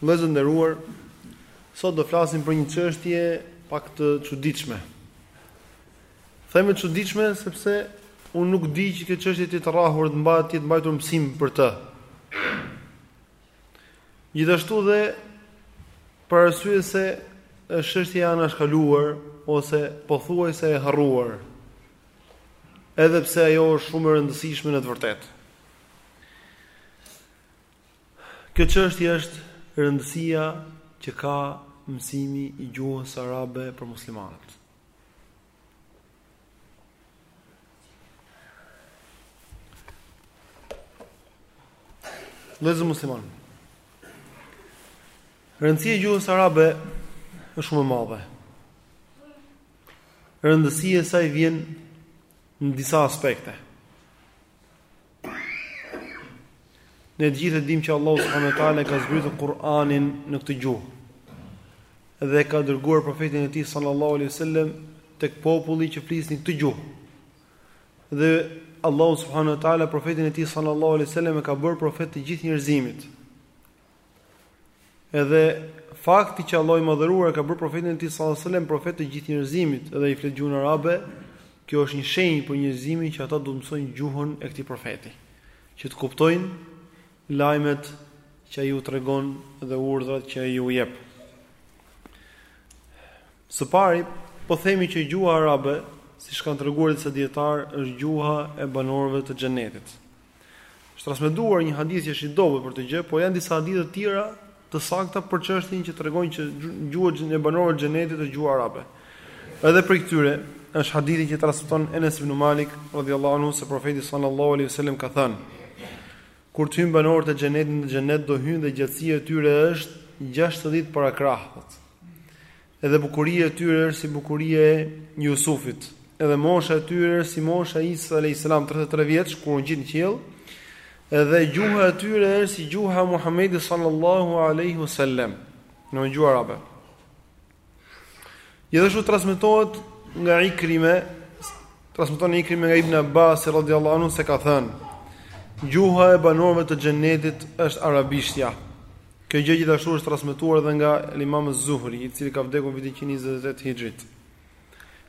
Vëllezër të nderuar, sot do flasim për një çështje pak të çuditshme. Themi e çuditshme sepse unë nuk di që kjo çështje të jetë rrahur, të jetë mbajtur mësim për të. Gjithashtu dhe për arsye se është çështje e anashkaluar ose pothuajse e harruar. Edhe pse ajo është shumë e rëndësishme në të vërtetë. Kjo çështje është rëndësia që ka mësimi i gjuhës arabe për muslimanët. Vëllezër muslimanë. Rëndësia e gjuhës arabe është shumë e madhe. Rëndësia e saj vjen në disa aspekte. Ne të gjithë e dimë që Allahu subhanahu wa taala e ka zbritur Kur'anin në këtë gjuhë dhe ka dërguar profetin e tij sallallahu alaihi wasallam tek populli që flisnin këtë gjuhë. Dhe Allahu subhanahu wa taala profetin e tij sallallahu alaihi wasallam e ka bërë profet të gjithë njerëzimit. Edhe fakti që Allahu i Madhëruar e ka bërë profetin e tij sallallahu alajhi wasallam profet të gjithë njerëzimit dhe ai flet gjuhën arabe, kjo është një shenjë për njerëzimin që ata duhet të mësojnë gjuhën e këtij profeti, që të kuptojnë lajmet që ai u tregon dhe urdhrat që ai u jep. Së pari, po themi që gjuha arabe, siç kanë treguar disa dijetarë, është gjuha e banorëve të xhenetit. Është transmetuar një hadith që është i dobët për këtë gjë, po janë disa hadithe të tjera të sakta për çështjen që tregojnë që gjuha e banorëve të xhenetit është gjuha arabe. Edhe prej këtyre është hadithi që transmeton Enes ibn Malik radhiyallahu anhu se profeti sallallahu alaihi wasallam ka thënë: Kur të hyjnë banorët e xhenetit në xhenet do hyjnë dhe gjatësia e tyre është 60 parakrahë. Edhe bukuria e tyre është si bukuria e Jusufit, edhe mosha e tyre është si mosha e Isa alayhis salam 33 vjeç kur u ngjit në qiell, edhe gjuha e tyre është si gjuha e Muhamedit sallallahu alaihi wasallam, gjuha arabe. Gjithashtu transmetohet nga Ikrime, transmeton Ikrime nga Ibn Abbas radhiyallahu anhu se ka thënë: Gjuha e banorëve të xhenetit është arabishtja. Kjo gjë gjithashtu është transmetuar edhe nga Imam Az-Zuhri, i cili ka vdekur vitin 128 Hixhrit.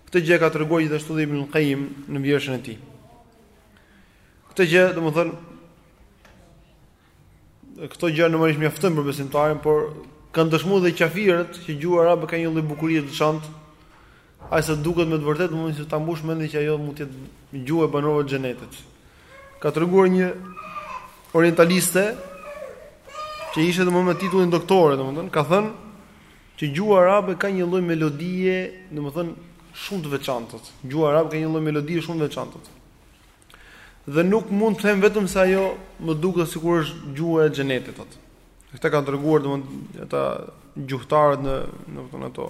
Këtë gjë e ka treguar gjithashtu dhe Ibn Qayyim në vjershën e tij. Këtë gjë, domethënë, këto gjëra normalisht mjaftojnë për besimtarin, por kanë dëshmuar dhe qafirët që gjuha arabe ka një lloj bukurie të veçantë, Aq sa duket me të vërtetë mund që ta mbush mendjen që ajo mund të jetë gjuhë e banorëve të Xhenetit. Ka treguar një orientaliste që ishte domethënë me titullin doktore, domethënë ka thënë që gjuha arabe ka një lloj melodie, domethënë shumë të veçantë. Gjuha arabe ka një lloj melodie shumë të veçantë. Dhe nuk mund të them vetëm se ajo më duket sikur është gjuha e Xhenetit. Këtë kanë treguar domethënë ata gjuhëtarët në domethënë ato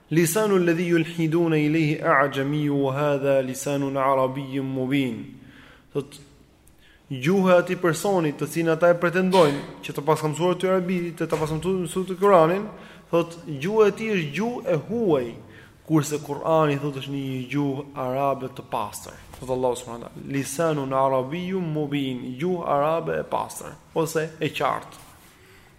Lisanu alladhi yulhiduna ilayhi a'jamiyyu wa hadha lisanun arabiyyun mubin. Thot gjuha e atij personi të cilin ata e pretendojnë që të paska mësuar ty arabi, të ta paska mësuar ty Kur'anin, thot gjuha e tij është gjuhë e huaj, kurse Kur'ani thot është një gjuhë arabe të pastër. Thot Allahu subhanahu wa taala, lisanun arabiyyun mubin, gjuhë arabe e pastër ose e qartë.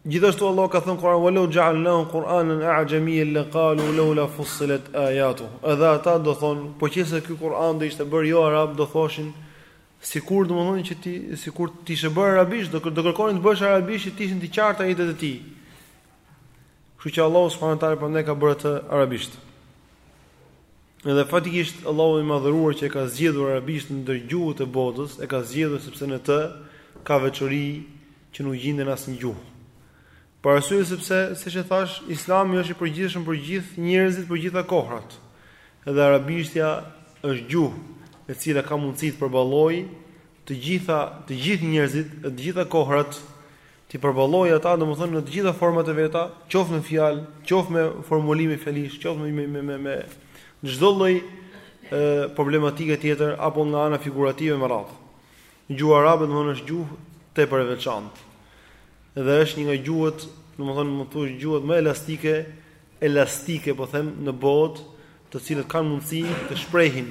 Gjithashtu Allahu ka thënë në Kur'an walau ja'alnahu Qur'anan a'jamiyyan laqalu lawla fussilat ayatuh. Edhe ata do thon, po qe se ky Kur'an do ishte bërë jo arab, do thoshin sikur domethënë që të sikur të ishte bërë arabisht, do do kërkonin të bëhesh arabisht që të ishin të qarta ajetet e tij. Kështu që Allahu subhanahu wa taala prandaj ka bërë atë arabisht. Edhe faktikisht Allahu i Madhëruar që e ka zgjedhur arabisht ndër gjuhët e botës, e ka zgjedhur sepse në të ka veçori që nuk gjinden asnjë gjuhë. Për arsye sepse, siç e thash, Islami është i përgjithshëm për gjithë njerëzit për gjitha kohrat. Edhe arabishtja është gjuhë e cila ka mundësi të përballojë të gjitha të gjithë njerëzit e të gjitha kohrat t'i përballojë ata, domethënë në të gjitha format e veta, qoftë me fjalë, qoftë me formulime fjalish, qoftë me me me me çdo lloj problematike tjetër apo nga ana figurative me radhë. Gjuha arabe domethënë është gjuhë tepër e veçantë. Dhe është një nga gjuhët, domethënë me thënë gjuhët më elastike, elastike po them në botë, të cilat kanë mundësi të shprehin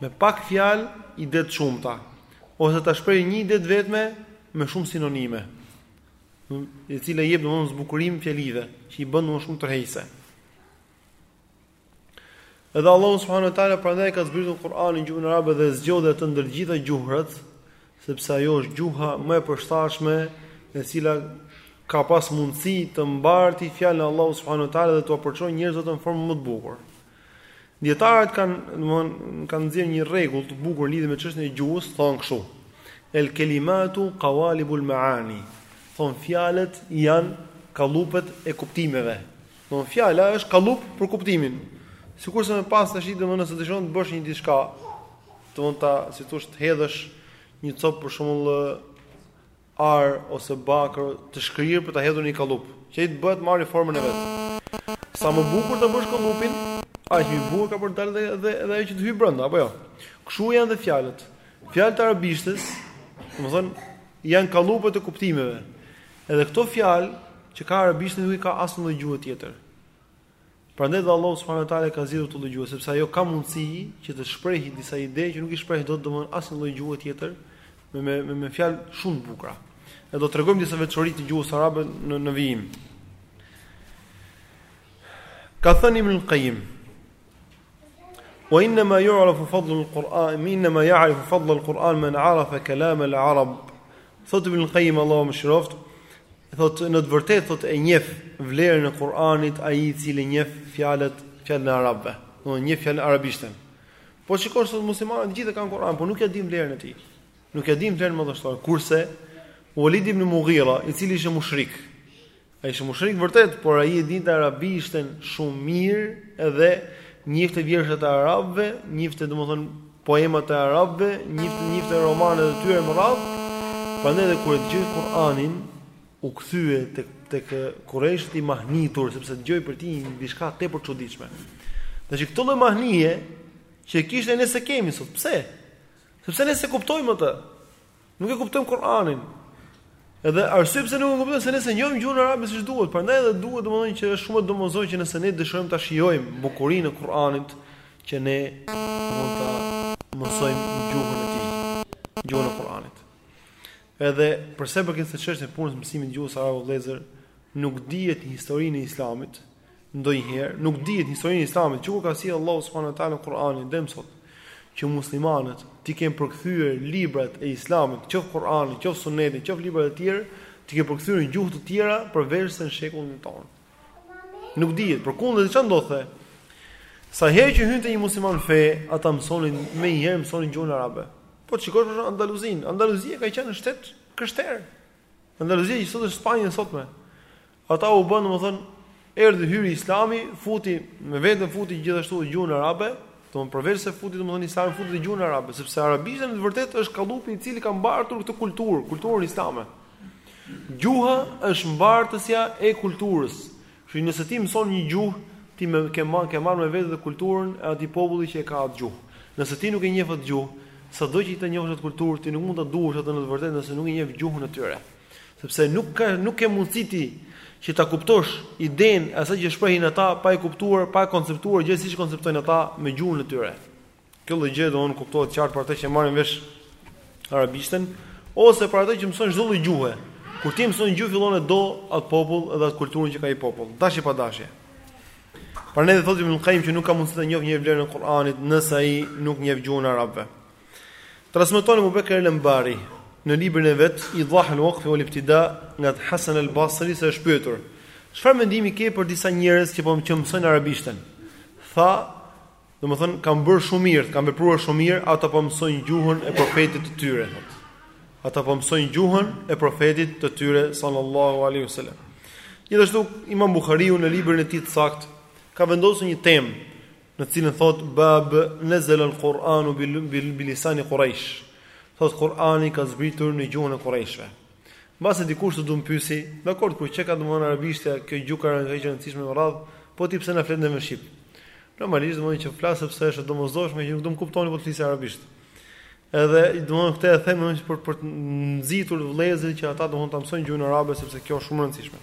Me pak fjalë, ide të shumta. Ose ta shprehë një ide të vetme me shumë sinonime. E cila i jep domethënë zbukurim fjalive, që i bën shumë tërheqëse. Edhe Allahu subhanahu wa taala prandaj ka zbritur Kur'anin në gjuhën arabe dhe zgjodhi atë ndër gjitha gjuhrat, sepse ajo është gjuha më e përshtatshme, e cila ka pas mundësi të mbarti fjalën e Allahut subhanahu wa taala dhe t'ua përçojë njerëzve në formën më të bukur. Dietarët kanë, domthonë, kanë nxjerrë një rregull të bukur lidhur me çështjen e gjuhës, thonë kështu: El kelimatu qawalibul maani. Thon fjalët janë kallupet e kuptimeve. Domthonë fjala është kallup për kuptimin. Sikurse me pas tashi domthonë nëse dëshiron të bësh një diçka, domthonë ta, si thosh, të hedhësh një copë për shembull ar ose bakër të shkrirë për ta hedhur në një kallup, që ai të bëhet marrë formën e vet. Sa më bukur të bësh kallupin, aq më bukur ka për të dalë edhe edhe ajo që të hyj brenda, apo jo. Kshu janë dhe fjalët. Fjalët e arabishtes, domethënë janë kallupe të kuptimeve. Edhe këto fjalë që ka arabishtja nuk i ka asnjë gjuhë tjetër. Prandaj dhe Allahu subhanahu wa taala e ka zgjedhur këtë lloj gjuhe, sepse ajo ka mundësi që të shprehë disa ide që nuk i shpreh dot domthonë asnjë lloj gjuhe tjetër me me me, me fjalë shumë të bukura. E do të tregojmë disa veçori të gjuhës arabe në në vijim. Ka thënë Ibn al-Qayyim, Wa inna ma yu'rafu fadlu al-Qur'an, inna ma ya'rifu fadlu al-Qur'an man 'arafa kalam al-Arab. Thot Ibn Qayyim Allahu e mëshiroft, thot në të vërtetë thot e njeh vlerën e Kur'anit ai i cili njeh fjalët fjalën e arabëve, domethënë njeh fjalën arabishten. Po shikosh sot muslimanët të gjithë kanë Kur'an, por nuk ia dinë vlerën e tij. Nuk ia dinë vlerën më të shtuar. Kurse Walid ibn Mughira, i cili ishte mushrik, Ai ishte mushrik vërtet, por ai e dinte arabishten shumë mirë edhe njifte vjershat e arabëve, njifte domethënë poemat e arabëve, njifte njifte romanet e tyre me radhë. Prandaj edhe kur e dëgjoi Kur'anin, u kthye tek tek kurreshët i mahnitur sepse dëgjoi për ti diçka tepër të çuditshme. Tash këtë lloj mahnitje që kishte ne s'e kemi sot. Pse? Sepse ne s'e kuptojmë atë. Nuk e kuptojmë Kur'anin. Edhe arsyeja pse nuk e kuptojmë se ne s'e njohim gjuhën arabe siç duhet, prandaj edhe duhet domethënë që është shumë e domosdoshme që nëse ne dëshirojmë ta shijojmë bukurinë e Kur'anit, që ne mundohemi ta mësojmë gjuhën e tij, gjuhën e Kur'anit. Edhe për sa i përket çështjes, punës së mësimit të gjuhës arabe vëllezër, nuk dihet në historinë e Islamit, ndonjëherë nuk dihet në historinë e Islamit që kur ka zbritur Allahu subhanahu wa taala Kur'anin deri më sot që muslimanët t'i kenë përkthyer librat e Islamit, qoftë Kur'ani, qoftë Suneti, qoftë libra të tjerë, t'i kenë përkthyer në gjuhë të tjera përveçse në shekullin tonë. Nuk dihet, përkundrazi çfarë ndodhte? Sa herë që hynte një musliman në fe, ata mësonin menjëherë mësonin gjuhën arabe. Po të shikosh për Andaluzin, Andaluzia ka qenë shtet i krishterë. Andaluzia që sot është Spanja e sotme. Ata u bënë, domethënë, erdhi hyri Islami, futi me vete futi gjithashtu dhe gjuhën arabe, domethënë përveçse futi domethënë Islami futi dhe gjuhën arabe, sepse arabishtja në të vërtetë është kallupi i cili ka mbartur këtë kulturë, kulturën islame. Gjuha është mbartësja e kulturës. Kështu që nëse ti mëson një gjuhë, ti më ke marr ke marr me vete edhe kulturën e atij populli që e ka atë gjuhë. Nëse ti nuk e njeh atë gjuhë, sado që ti ta njohësh atë kulturë, ti nuk mund ta duash atë në të vërtetë nëse nuk e njeh gjuhën e tyre. Sepse nuk ka nuk ke mundësi ti që ta kuptosh idenë e asaj që shprehin ata pa e kuptuar, pa e konceptuar gjënë siç e konceptojnë ata me gjuhën e tyre. Kjo lloj gjë domethënë kuptohet qartë për ata që marrin vesh arabishten ose për ata që mësojnë çdo lloj gjuhe. Kur ti mëson gjuhë fillon e do atë popull dhe atë kulturën që ka ai popull, dashje pa dashje. Prandaj thotë Ibn Qayyim që nuk ka mundësi të njohë një vlerën e Kuranit nëse ai nuk njeh gjuhën e arabëve. Transmeton Abu Bekr al-Anbari në librin e vet Idah al-Waqf wal-Ibtida nga Hasan al-Basri se është pyetur, çfarë mendimi ke për disa njerëz që po që mësojnë arabishten? Tha, domethënë kanë bërë shumë mirë, kanë vepruar shumë mirë, ata po mësojnë gjuhën e profetit të tyre. Ata po mësojnë gjuhën e profetit të tyre sallallahu alaihi wasallam. Gjithashtu Imam Buhariu në librin e tij të saktë ka vendosur një temë në të cilën thotë bab nazal al Kur'anu bi lisani Quraysh. Thotë Kur'ani ka zbritur në gjuhën e Qurayshve. Mbase dikush do të pyesi, dakord kur qenka domethënë arabishtja, kjo gjuhë ka rënë gjë rëndësishme në radh, po ti pse na flet në shqip? Normalisht domethënë që flas sepse është domosdoshme që nuk do të kuptoni po të flisja arabisht. Edhe domethënë këtë e them domethënë për për të nxitur vëllezërit që ata domethënë ta mësojnë gjuhën arabe sepse kjo është shumë e rëndësishme.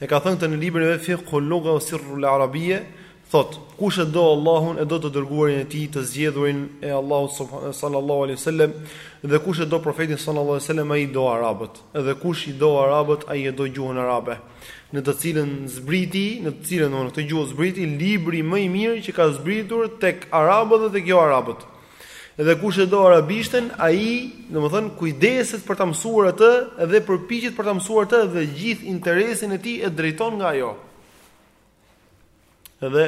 E ka thënë këtë në librin e vet Fiqhul Lugha wa Sirrul Arabiyya, thotë: Kush e do Allahun e do të dërguarin e tij, të zgjedhurin e Allahut sallallahu alaihi wasallam, dhe kush e do profetin sallallahu alaihi wasallam ai i do arabët, dhe kush i do arabët ai e do gjuhën arabe, në të cilën zbriti, në të cilën domethënë këtë gjuhë zbriti libri më i mirë që ka zbritur tek arabët dhe tek jo arabët. Dhe kush e do arabishten, ai, domethënë, kujdeset për ta mësuar atë dhe përpiqet për ta mësuar atë dhe gjithë interesin e tij e drejton nga ajo. Edhe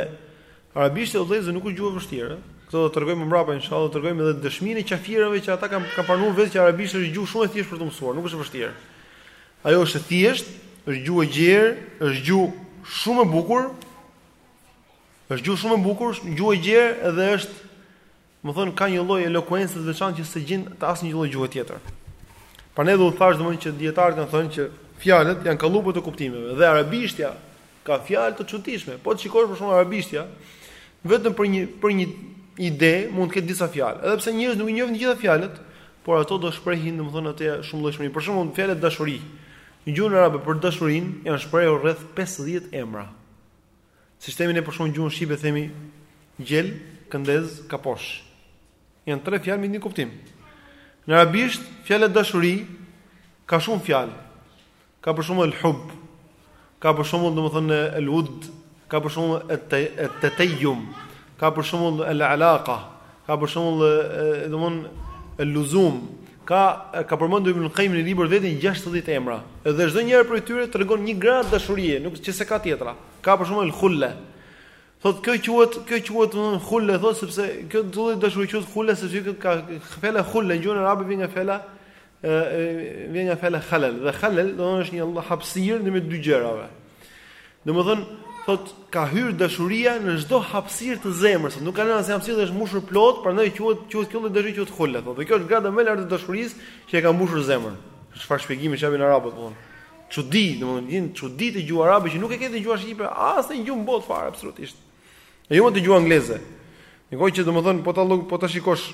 arabishtja o vëllezër nuk është gjuhë e vështirë. Këtë do ta tregojmë më mbrapa inshallah, do të tregojmë edhe dëshminë e qafirëve që ata kanë kanë pranuar vetë që arabishtja është gjuhë shumë e thjeshtë për t'u mësuar, nuk është e vështirë. Ajo është e thjeshtë, është gjuhë e gjerë, është gjuhë shumë e bukur, Është gjuhë shumë e bukur, është gjuhë e gjerë dhe është, domethënë, ka një lloj elokuence të veçantë që s'e gjen te asnjë lloj gjuhe tjetër. Prandaj dhe të thashë domethënë që dietarët kanë thënë që fjalët janë kallupët e kuptimeve dhe arabishtja ka fjalë të çuditshme. Po të shikosh për shembull arabishtja, vetëm për një për një ide mund të ketë disa fjalë. Edhe pse njerëzit nuk i njohin të gjitha fjalët, por ato do shprehin domethënë atë shumëllojshmëri. Për shembull, fjala dashuri. Në gjuhën arabe për dashurinë janë shprehur rreth 50 emra. Siç themi ne për shembull gjuhën shqipe themi gjel, këndez, kaposh. Janë tre fjalë me një kuptim. Në arabisht fjala dashuri ka shumë fjalë. Ka për shembull el hub, ka për shembull domethënë el ud, ka për shembull et tetejjum, Ka për shembull al-alaqa, ka për shembull domthon al-luzum, ka ka përmendur Ibn Qayyim në librin vetin 60 emra. Edhe çdo njëri prej tyre tregon një grad dashurie, që s'e ka tjetra. Ka për shembull al-khulla. Thotë kjo quhet, kjo quhet domthon khulla, thotë sepse kjo lloj dashurie quhet khulla sepse kjo fjala khulla në gjuhën arabe vjen nga fjala vjen nga fjala khalal dhe khalal do të thotë është një hapësirë ndërmjet dy gjërave. Domethën thotë ka hyrë dashuria në çdo hapësirë të zemrës, nuk ka asnjë hapësirë, është mbushur plot, prandaj quhet quhet kjo lloj dashurie quhet khulla. Dhe kjo është grada më e lartë e dashurisë që e ka mbushur zemrën. Çfarë shpjegimi ç'i japin arabët thonë? Çudi, domethën gjen çudi te gjuha arabe që nuk e ke te gjuha shqipe, as në gjuhë botë fare absolutisht. E jo te gjuha angleze. Një kohë që domethën po ta po ta shikosh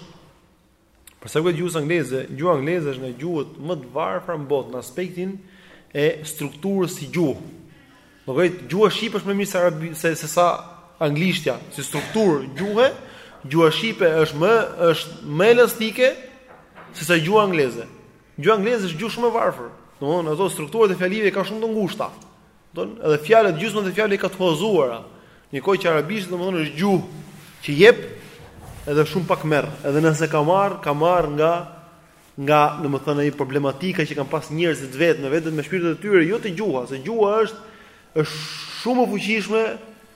Për sa i përket gjuhës angleze, gjuha angleze është nga gjuhët më të varfra në botë në aspektin e strukturës si gjuhë. Do thotë gjuha shqipe është më mirë se arabi se se sa anglishtja, si strukturë gjuhe, gjuha shqipe është më është më elastike se sa gjuha angleze. Gjuha angleze është gjuhë shumë e varfër. Domthonë ato strukturat e fjalive i ka shumë të ngushta. Domthonë, edhe fjalët gjysmën e fjalëve i ka të huazuara, një kohë që arabisht domethënë është gjuhë që jep edhe shumë pak merr, edhe nëse ka marrë, ka marrë nga nga domethënë ai problematika që kanë pas njerëzit vetë me veten me shpirtin e tyre, jo te gjuha, se gjuha është është shumë e fuqishme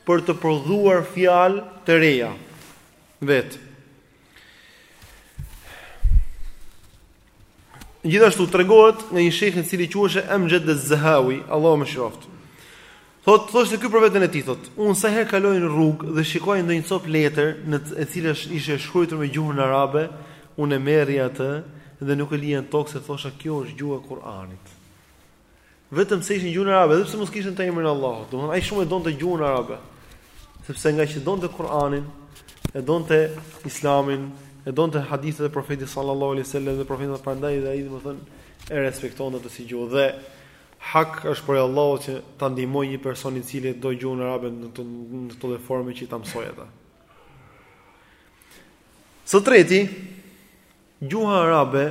për të prodhuar fjalë të reja. Vetë. Gjithashtu tregohet nga një shekh i cili quhesh Emxhed ez-Zehawi, Allahu e mëshiroftë. Thotë, thoshte ky për veten e tij, thotë, unë sa her kaloja në rrugë dhe shikoja ndonjë copë letër e cila ishte shkruajtur me gjuhën arabe, unë e merrja atë dhe nuk e lija në tokë se thosha kjo është gjuha e Kur'anit. Vetëm se ishte në gjuhën arabe, edhe pse mos kishte emrin e Allahut. Domthonë ai shumë e donte gjuhën arabe. Sepse ngaqë donte Kur'anin, e donte Islamin, e donte hadithet e profetit sallallahu alaihi wasallam dhe profetin prandaj dhe ai domethën e respektonte atë si gjuhë dhe hak është për Allahun që ta ndihmojë një person i cili do gjuhën arabe në këtë formë që ta mësojë atë. Së treti, Gjuha arabe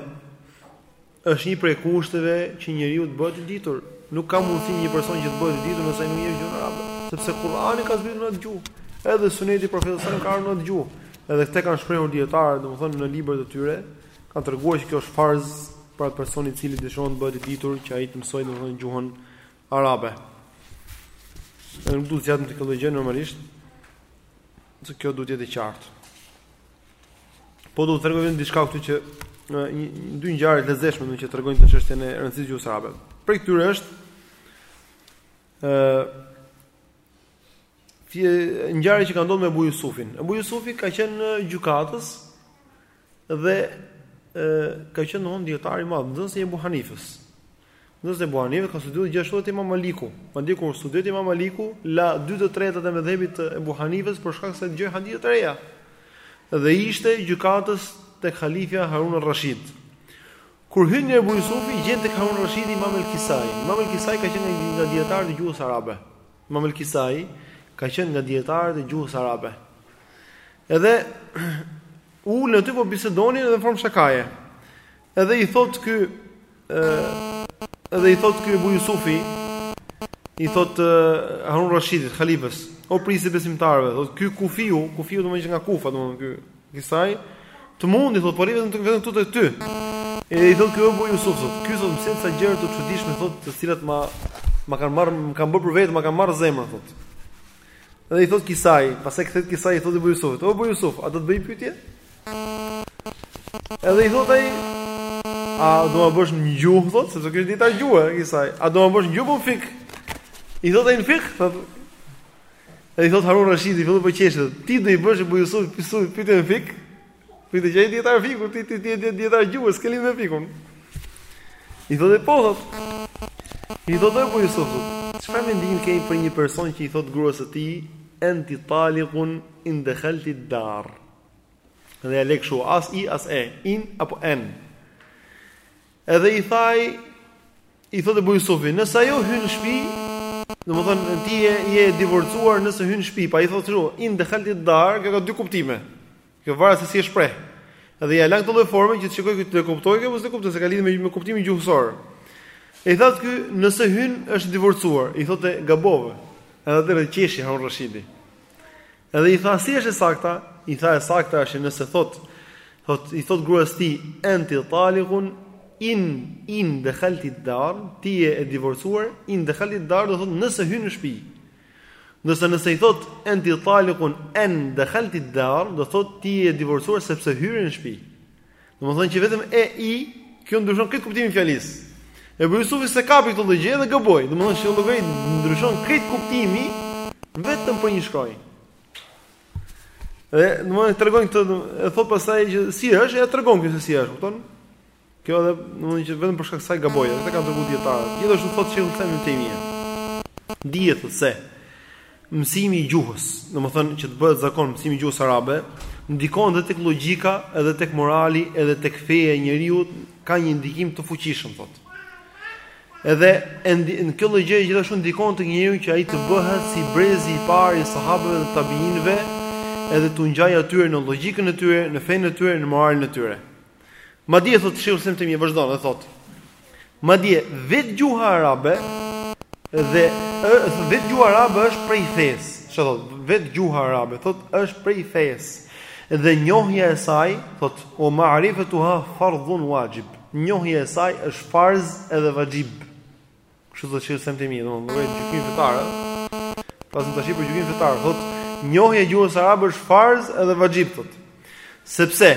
është një prej kushteve që njeriu të bëhet i ditur. Nuk ka mundësi një person që të bëhet i ditur nëse nuk njeh gjuhën arabe, sepse Kur'ani ka zbritur në atë gjuhë, edhe Suneti i Profetit sallallahu alajhi wasallam ka ardhur në atë gjuhë. Edhe këtë e kanë shprehur dijetarët, domethënë në librat e tyre, kanë treguar që kjo është farz për atë person i cili dëshiron të bëhet i ditur që ai të mësojë domethënë gjuhën arabe. Edhe nuk duhet të zgjatemi te kjo gjë normalisht, se kjo duhet të jetë e qartë. Po do të tregoj vetëm diçka këtu që një dy ngjarje të lezetshme që tregojnë të çështjen e rëndësisë së gjuhës arabe. Prej këtyre është ë një ngjarje që ka ndodhur me Abu Yusufin. Abu Yusufi ka qenë gjykatës dhe ë ka qenë domthon dietar i madh, nxënësi i Abu Hanifës. Nxënës i Ebu Hanifes ka studiuar gjithashtu te Imam Maliku. Madje kur studioi te Imam Maliku, la dy të tretat e medhhebit të Ebu Hanifes për shkak se dëgjoi hadithe të reja. Dhe ishte gjykatës tek halifja Harun al-Rashid. Kur hyn Ebu Jusufi, gjen tek Harun al-Rashidi Imam al-Kisai. Imam al-Kisai ka qenë nga dijetarët e gjuhës arabe. Imam al-Kisai ka qenë nga dijetarët e gjuhës arabe. Edhe ulen aty po bisedonin edhe në formë shakaje. Edhe i thot ky edhe i thot ky Abu Yusufi i thot Harun Rashidit, khalifës, o prijësi besimtarëve, thot ky kufiu, kufiu domethënë nga Kufa, domethënë ky Kisai, të mundi thot, po rri vetëm vetëm këtu te ty. E i thot ky Abu Yusuf, thot, ky thot më sjell ca gjëra të çuditshme thot, të cilat ma ma kanë marr, më kanë bërë për vete, ma kanë marr zemrën thot. Dhe i thot Kisai, pastaj kthehet Kisai i thotë Abu Yusufit, "O Abu Yusuf, a do të bëj pyetje?" Edhe i thot ai, "A do ma bësh në gjuhë thot, sepse ky ishte dietar gjuhe Kisai, a do ma bësh në gjuhë apo në fik?" I thot ai në fik, thot Edhe i thot Harun Rashidi, fillu po qeshte, "Ti do i bësh Abu Yusuf pyetje në fik?" Ti që ai dietar fiku, ti ti ti ti dietar gjuhe, s'ke lidhje me fikun. I thotë po thot. I thotë Abu Yusuf. Çfarë mendim ke për një person që i thot gruas së tij anti taliqun in dakhalti dar. Dhe ja le kështu as i as e, in apo en. Edhe i tha ai, i thotë Abu Yusufi, nëse ajo hyn në shtëpi, domethënë ti je je e divorcuar nëse hyn në shtëpi, pa i thotë kështu, in dakhalti dar, kjo ka dy kuptime. Kjo varet se si e shpreh. Edhe ja lan këtë lloj forme që të shikoj këtë të kuptoj ky, mos e kupton se ka lidhje me me kuptimin gjuhësor. E i thotë ky, nëse hyn është e divorcuar, i thotë gabove. Edhe atëherë qeshi Harun Rashidi. Edhe i tha si është e sakta, i tha e sakta është nëse thot, thot i thot gruas tij anti taliqun in in dakhalti dar, ti je e divorcuar, in dakhalti dar do thot nëse hyn në shtëpi. Ndërsa nëse i thot anti taliqun an dakhalti dar, do thot ti je e divorcuar sepse hyre në shtëpi. Domethënë që vetëm e i kjo ndryshon krejt kuptimin e fjalisë. E Ebu Jusufi s'e kapi këtë lloj gjëje dhe gaboi. Domethënë që llogari ndryshon krejt kuptimi vetëm për një shkronjë. Dhe domethënë tregon këtë e thot pastaj që si është, ja tregon kjo se si është, kupton? Kjo edhe domethënë që vetëm për shkak të kësaj gaboi, edhe kanë treguar dietarët. Gjithashtu thotë Shejhu ibn Tejmije. Dihet se Mësimi i gjuhës, domethënë që të bëhet zakon mësimi i gjuhës arabe, ndikon edhe tek logjika, edhe tek morali, edhe tek feja e njeriut, ka një ndikim të fuqishëm thotë. Edhe kjo lloj gjë gjithashtu ndikon tek njeriu që ai të bëhet si brezi i parë i sahabeve dhe tabiinëve, edhe t'u ngjajë atyre në logjikën e tyre, në fenë e tyre, në moralin e tyre. Madje thot Sheikhul Islam Ibn Tejmije vazhdon dhe thot Madje vetë gjuha arabe dhe vetë gjuha arabe është prej fesë. Çfarë thot? Vetë gjuha arabe thot është prej fesë. Dhe njohja e saj thot wa ma'rifatuha fardhun wajib. Njohja e saj është farz edhe vaxhib. Kështu thotë Sheikhul Islam Ibn Tejmije, domethënë lloj gjykimi fetar. Flasim tash për gjykimin fetar. Thot, njohja e gjuhës arabe është farz edhe vaxhib thot. Sepse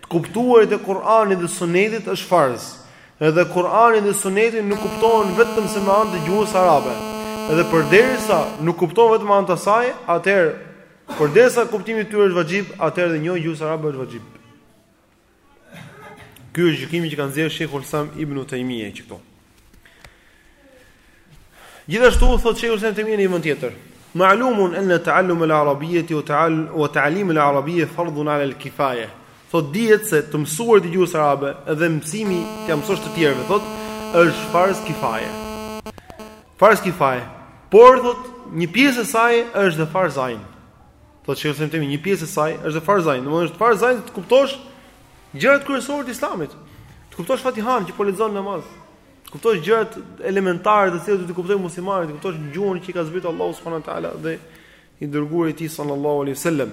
të kuptuarit e Kur'anit dhe Sunetit është farz. Edhe Kur'ani dhe Suneti nuk kuptohen vetëm se me anë të gjuhës arabe. Edhe përderisa nuk kuptohen vetëm me anë të saj, atëherë përderisa kuptimi i tyre është vaxhib, atëherë dhe njohja e gjuhës arabe është vaxhib. Ky është gjykimi që ka nxjerrë Sheikhul Islam Ibn Taymija që po. Gjithashtu thotë Sheikhul Islam Taymija në një vend tjetër. Ma'lumun an ta'allum al-arabiyyah wa ta'al wa ta'lim al-arabiyyah fardun 'ala al-kifaya. Thotë dihet se të mësuarit e gjuhës arabe dhe mësimi t'ia mësosh të tjerëve thotë është farz kifaje. Farz kifaje. Por thotë një pjesë e saj është dhe farz ain. Thotë Sheikhul Islam Ibn Tejmije, një pjesë e saj është dhe farz ajn, domethënë është farz ajn të kuptosh gjërat kryesore të Islamit. Të kuptosh Fatihan që po lexon në namaz. Të kuptosh gjërat elementare të cilat do t'i kuptojë muslimani, të kuptosh gjuhën që ka zbritur Allahu subhanahu wa taala dhe i dërguari i tij sallallahu alaihi wasallam.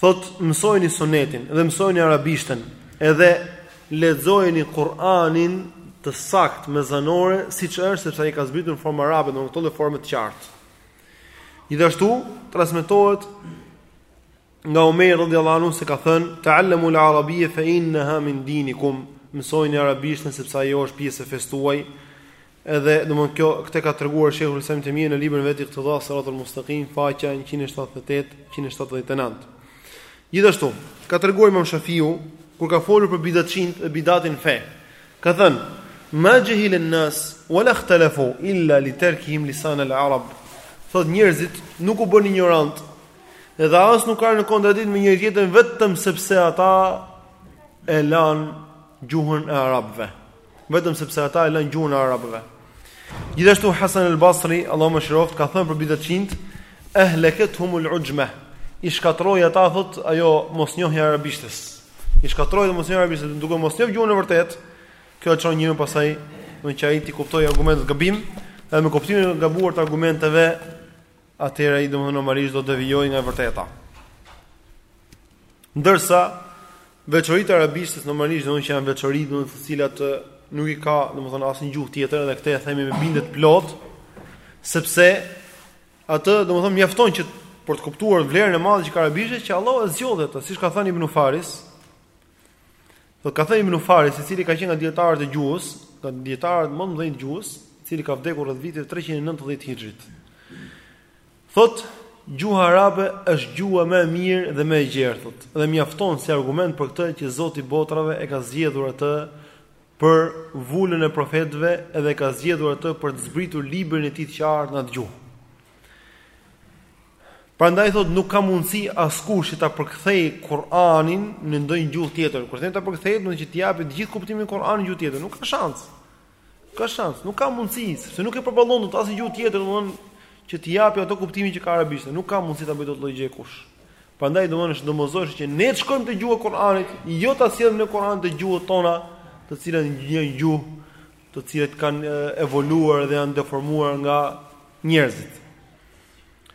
Thot mësojeni sunetin dhe mësojeni arabishten, edhe lexojeni Kur'anin të saktë me zanore siç është sepse ai ka zbritur në formë arabe, domthonë në këtë lloj forme të qartë. Gjithashtu transmetohet nga Omer radhiyallahu anhu se ka thënë ta'allamu al-arabiyya fa innaha min dinikum mësojeni arabishten sepse ajo është pjesë e fesë tuaj Edhe, domthon kjo këtë ka treguar Sheikhul Islam Ibn Tejmije në librin e vet Iqtida Siratul Mustaqim, faqja 178-179. Gjithashtu, ka treguar Imam Shafiu kur ka folur për bidatçinjtë dhe bidatin në fe. Ka thënë: "Ma jahil an-nas wa la ikhtalafu illa li tarkihim lisan al-arab." Thot njerëzit nuk u bën injorant dhe as nuk kanë rënë në kontradiktë me njëri tjetrin vetëm sepse ata e lanë gjuhën e arabëve. vetëm sepse ata e lanë gjuhën e arabëve. Gjithashtu Hasan al-Basri, Allahu e mëshiroftë, ka thënë për bidatçinjt, "Ehlekethumul uxhme." I shkatroi ata thot ajo mosnjohja e arabishtes. I shkatroi mosnjohja e arabishtes, duke mos njohur gjuhën e vërtetë. Kjo e çon njeriun pastaj, që ai t'i kuptojë argumentet gabim, edhe me kuptimin e gabuar të argumenteve, atëherë ai domethënë normalisht do të devijojë nga e vërteta. Ndërsa Veçoritë e arabishtes normalisht domethënë që janë veçori domethënë të cilat nuk i ka domethënë asnjë gjuhë tjetër dhe këtë e themi me bindje të plotë sepse atë domethënë mjafton që për të kuptuar vlerën e madhe që ka arabishtja që Allahu e zgjodhi atë siç ka thënë Ibn Faris ka thënë Ibn Faris i cili ka qenë nga dietarët e gjuhës nga dietarët më të mëdhenj të gjuhës i cili ka vdekur rreth vitit 390 hijrit Thotë, Gjuha arabe është gjuha më e mirë dhe më e gjerë, thotë, dhe mjafton si argument për këtë që Zoti i botrave e ka zgjedhur atë për vulën e profetëve dhe e ka zgjedhur atë për të zbritur librin e tij të qartë në atë gjuhë. Prandaj thot nuk ka mundësi askush që ta përkthejë Kur'anin në ndonjë gjuhë tjetër. Kur them ta përkthejë, do të thotë që të japë të gjithë kuptimin e Kur'anit në gjuhë tjetër, nuk ka shanc. Ka shanc, nuk ka mundësi, sepse nuk e përballon dot asnjë gjuhë tjetër, domethënë që t'i japi ato kuptime që ka arabishtja, nuk ka mundësi ta bëjë dot këtë gjë kush. Prandaj domethënë është e domosdoshme që ne të shkojmë te gjuha e Kur'anit, jo ta sjellim ne Kur'anin te gjuhët tona, të cilat janë gjuhë të cilat kanë evoluar dhe janë deformuar nga njerëzit.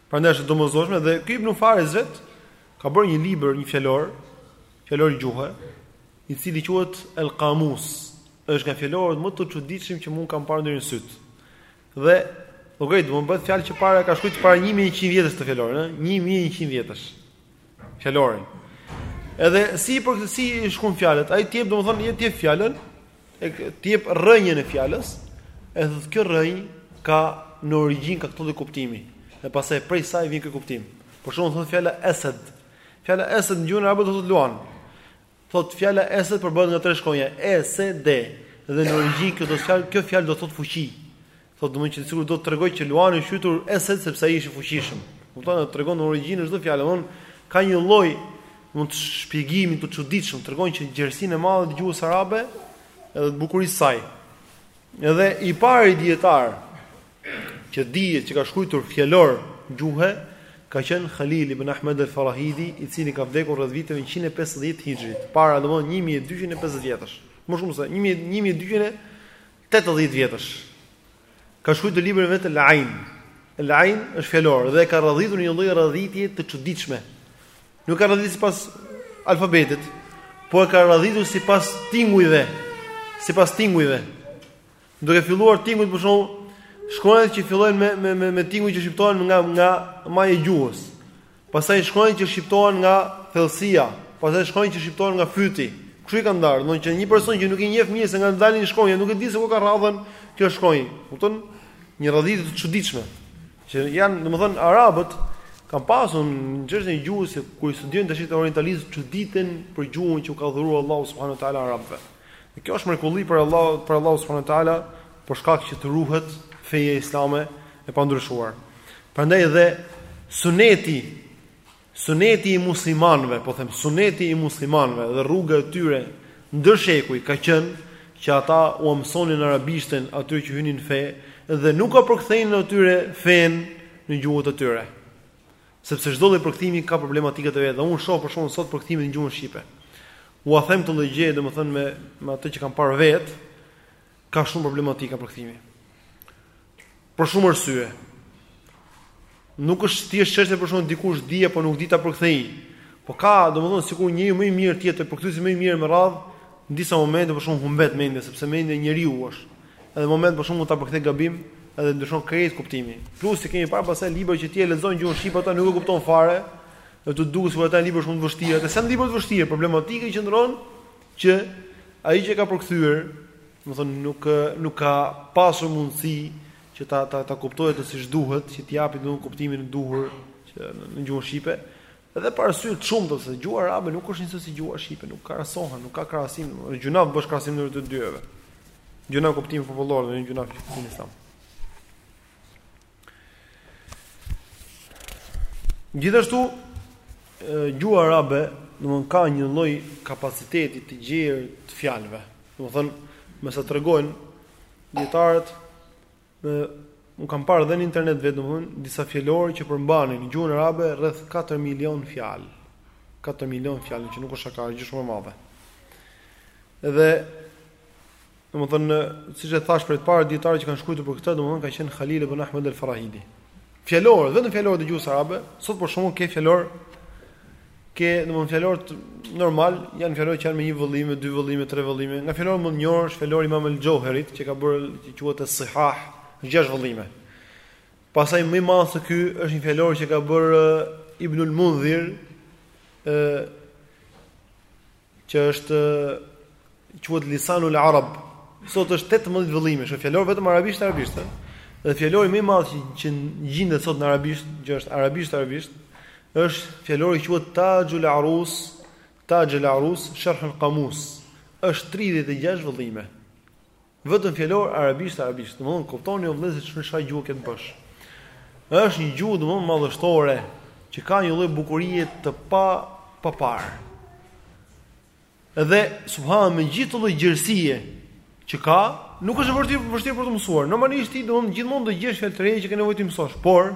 Prandaj është e domosdoshme dhe ky Ibn Faris vetë ka bërë një libër, një fjalor, fjalor gjuhe, i cili quhet El Qamus, Është nga fjalorët më të çuditshëm që mund të kem parë ndonjëherë me syt. Dhe okej, do të bëhet fjalë që para ka shkruajtur para 1100 vjetësh këtë fjalorin, ëh, 1100 vjetësh. Fjalorin. Edhe si për këtë, si i shkruan fjalët, ai të jep, domethënë, të jep fjalën, e të jep rrënjën e fjalës, edhe kjo rrënjë ka në origjinë ka këtë kuptim, dhe pastaj prej saj vjen ky kuptim. Për shembull thotë fjala esed. Fjala esed në gjuhën arabe do të thotë luan. Thotë fjala Esed përbëhet nga tre shkronja, e, se, de, dhe në origjinë kjo do fjalë, kjo fjalë do të thotë fuqi. Thotë domethënë që sikur do të tregojë që luani është quajtur Esed sepse ai është i fuqishëm. Kupton? Ta tregon në origjinë çdo fjalë, domethënë ka një lloj mënyre shpjegimi të çuditshëm, tregon që gjerësinë e madhe të gjuhës arabe edhe të bukurisë së saj. Edhe i pari dijetar që dihet që ka shkruajtur fjalor gjuhe ka qenë Halil ibn Ahmed al-Farahidi, i cili ka vdekur rreth viteve 150 Hijrit, para domethënë 1250 vjetësh. Më shumë se 1280 vjetësh. Ka shkruajtur librin e vet Al-Ain. Al-Ain është fjalor dhe e ka rradhitur një lloj rradhitje të çuditshme. Nuk e ka radhitur sipas alfabetit, por e ka radhitur sipas tingujve, sipas tingujve. Duke filluar tingujt për shembull shkronjat që fillojnë me me me, me tinguj që shqiptohen nga nga maja e gjuhës. Pastaj shkronjat që shqiptohen nga thellësia, pastaj shkronjat që shqiptohen nga fyti. Kështu i kanë ndarë, domethënë që një person që nuk i njeh mirë se nga dalin shkronjat, nuk e di se ku ka rradhën kjo shkronjë. Kupton? Një rradhë të çuditshme. Që janë, domethënë arabët kanë pasur në çështjen e gjuhës se kur i studiojnë tashti orientalistët çuditen për gjuhën që u ka dhuruar Allahu subhanahu wa taala arabëve. Dhe kjo është mrekulli prej Allah, prej Allahut subhanahu wa taala për shkak që të ruhet feja islame e pandryshuar. Prandaj dhe suneti Suneti i muslimanëve, po them suneti i muslimanëve dhe rruga e tyre ndër shekuj ka qenë që ata ua mësonin arabishten atyre që hynin në fe dhe nuk ua përkthenin atyre fenë në gjuhët e tyre. Sepse çdo lloj përkthimi ka problematikat e veta dhe unë shoh për shembull sot përkthimet në gjuhën shqipe. Ua them këtë lloj gjëje domethënë me me atë që kam parë vetë ka shumë problematika përkthimi. Për shumë arsye. Nuk është thjesht çështje për shembull dikush di apo nuk di ta përkthejë. Po ka, domethënë sikur njeriu më i mirë të jetë, përkthesi më i mirë më i madh, në disa momente për shembull të humbet mendja sepse mendje njeriu është. Edhe një moment për shembull ta përkthen gabim, edhe ndryshon krejt kuptimi. Plus që kemi parë pastaj libra që ti e lexon në gjuhën shqipe edhe nuk e kupton fare, dhe të duket sikur ata janë libra shumë të vështirë, ata s'janë libra të vështirë, problematika qëndron që ai që e ka përkthyer Domethënë nuk nuk ka pasur mundësi që ta ta ta kuptojë atë siç duhet, që t'i japë domthonë kuptimin e duhur në gjuhën shqipe. Edhe për arsye të shumta se gjuha arabe nuk është njësoj si gjuha shqipe, nuk krahasohen, nuk ka krahasim, është gjynah të bësh krahasim ndërmjet të dyjave. Gjynah kuptimi popullor, jo gjynah kuptim i thënë. Gjithashtu gjuha arabe, domthon ka një lloj kapaciteti të gjerë të fjalëve. Domthon, me sa tregojnë dijetarët dhe unë kam parë edhe në internet vetë domthon disa fjalorë që përmbanin gjuhën arabe rreth 4 milion fjalë. 4 milion fjalë që nuk është shaka, është gjë shumë e madhe. Dhe Domethënë, siç e thashë prej të parëve dijetarë që kanë shkruar për këtë, domethënë ka qenë Khalil ibn Ahmed al-Farahidi. Fjalor, vetëm fjalor të gjuhës arabe, sot për shembull ke fjalor ke domethënë fjalor normal, janë fjalor që janë me një vëllim, me dy vëllim, me tre vëllim. Nga fjalorët më të njohur është fjalori i Imam al-Xheuherit që ka bërë që quhet as-Sihah, gjashtë vëllime. Pastaj më i madh se ky është një fjalor që ka bërë Ibnul Mendhur, ë që është quhet Lisanul Arab. Sot është 18 vëllime, është fjalor vetëm arabisht arabisht. Dhe fjalori më i madh që, që gjendet sot në arabisht, që është arabisht arabisht, është fjalori që quhet Tajul Arus, Tajul Arus Sharh al-Qamus. Është 36 vëllime. Vetëm fjalor arabisht arabisht. Domthon kuptoni o vëllezër çfarë çfarë gjuhë kemi, pra. Është një gjuhë domthon madhështore që ka një lloj bukurie të pa pa parë. Edhe subhan me gjithë lloj gjerësie që ka, nuk është vështirë vështirë për t'u mësuar. Normalisht ti domthon gjithmonë do gjesh fjalë të reja që ke nevojë t'i mësosh, por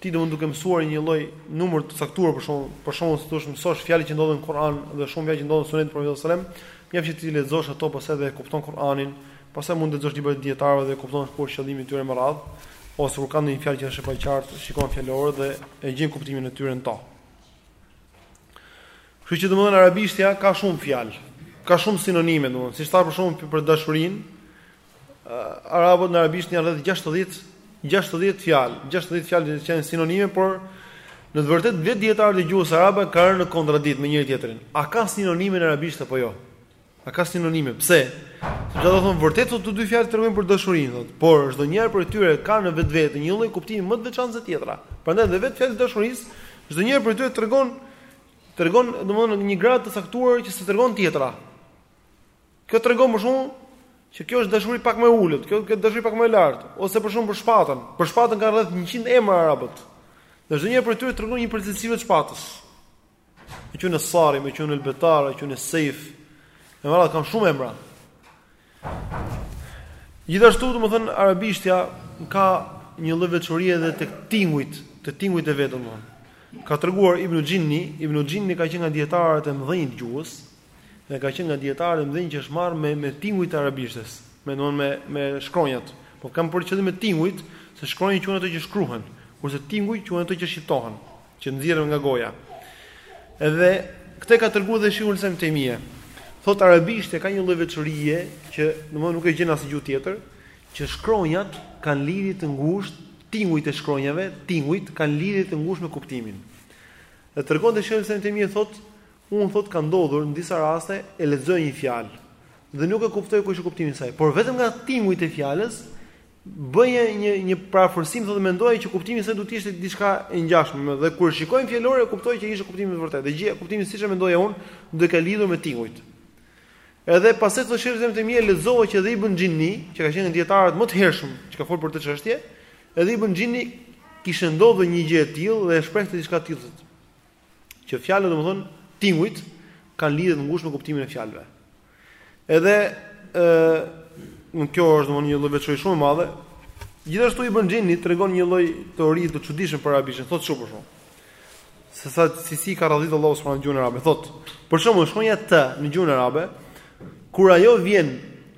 Ti domethënë duke mësuar një lloj numër të caktuar për shembull, për shembull le të thosh mëson fjalët që ndodhen në Kur'an dhe shumë fjalë që ndodhen në Sunetin e Profetit sallallahu alajhi wasallam, mjaft që t'i lexosh ato pastaj dhe e kupton Kur'anin, pastaj mund të lexosh librat e dijetarëve dhe e kupton ku është qëllimi i tyre me radhë, ose kur kanë ndonjë fjalë që është e paqartë, shikon fjalorët dhe e gjen kuptimin e tyre në to. Kështu që domethënë arabishtja ka shumë fjalë, ka shumë sinonime domethënë, siç tha për shembull për dashurinë, Arabët në arabisht janë rreth 60 60 fjalë, 60 fjalë që janë sinonime, por në të vërtetë vetë dietarët e gjuhës arabe kanë rënë në kontradiktë me njëri tjetrin. A ka sinonime në arabisht apo jo? A ka sinonime? Pse? Sepse domethënë vërtet këto dy fjalë tregojnë për dashurinë, thotë, por çdo njëra prej tyre ka në vetvete një lloj kuptimi më të veçantë se tjetra. Prandaj edhe vetë fjalët e dashurisë, çdo njëra prej tyre tregon tregon domthonë një gradë të caktuar që s'e tregon tjetra. Kjo tregon për shembull që kjo është dashuri pak më e ulët, kjo është dashuri pak më e lartë, ose për shembull për shpatën. Për shpatën kanë rreth 100 emra arabët. Dhe çdo njëri prej tyre tregon një prej cilësive të shpatës. E quajnë Es-Sarim, e quajnë El-Betar, e quajnë Es-Seif. Në vërtetë kanë shumë emra. Gjithashtu, domethënë arabishtja ka një lloj veçorie edhe tek tingujt, te tingujt e vetë. Ka treguar Ibnu Xhinni, Ibnu Xhinni ka qenë nga dietarët e mëdhenj të gjuhës, Dhe ka qenë nga dietarët e mëdhenj që është marrë me me tingujt e arabishtes, me domthon me me shkronjat. Po kam për qëllim me tingujt, se shkronjat quhen ato që shkruhen, kurse tinguj quhen ato që shqiptohen, që nxirren nga goja. Edhe këtë ka treguar dhe Shejhul Islam Ibn Tejmije. Thot arabishtja ka një lloj veçorie që domthon nuk e gjen në asnjë gjuhë tjetër, që shkronjat kanë lidhje të ngushtë, tingujt e shkronjave, tingujt kanë lidhje të ngushtë me kuptimin. Dhe tregon dhe Shejhul Islam Ibn Tejmije thot Unë thotë ka ndodhur në disa raste e lexoj një fjalë dhe nuk e kuptoj kush është kuptimi i saj, por vetëm nga tingujt e fjalës bëja një një parafërsim thotë mendoja që kuptimi i saj do të ishte diçka e ngjashme dhe kur shikoja në fjalor e kuptoja që ishte kuptimi i vërtetë. Dhe gjë kuptimi siç e mendoja unë duke e lidhur me tingujt. Edhe pastaj thotë Shejhul Islam Ibn Tejmije lexova që dhe Ibn Xhinni, që ka qenë nga dietarët më të hershëm që ka folur për këtë çështje, edhe Ibn Xhinnit i kishte ndodhur një gjë e tillë dhe e shprehte diçka të tillë. që fjalët domethën tingujt kanë lidhje të ngushtë me kuptimin e fjalëve. Edhe ë kjo është domethën një lloj veçori shumë e madhe. Gjithashtu Ibn Xhini tregon një lloj teori të çuditshme për arabishten, thotë çu për shembull. Se sa si si e ka radhit Allahu subhanahu gjuhën arabe, thotë. Për shembull, shkronja te në gjuhën arabe, kur ajo vjen,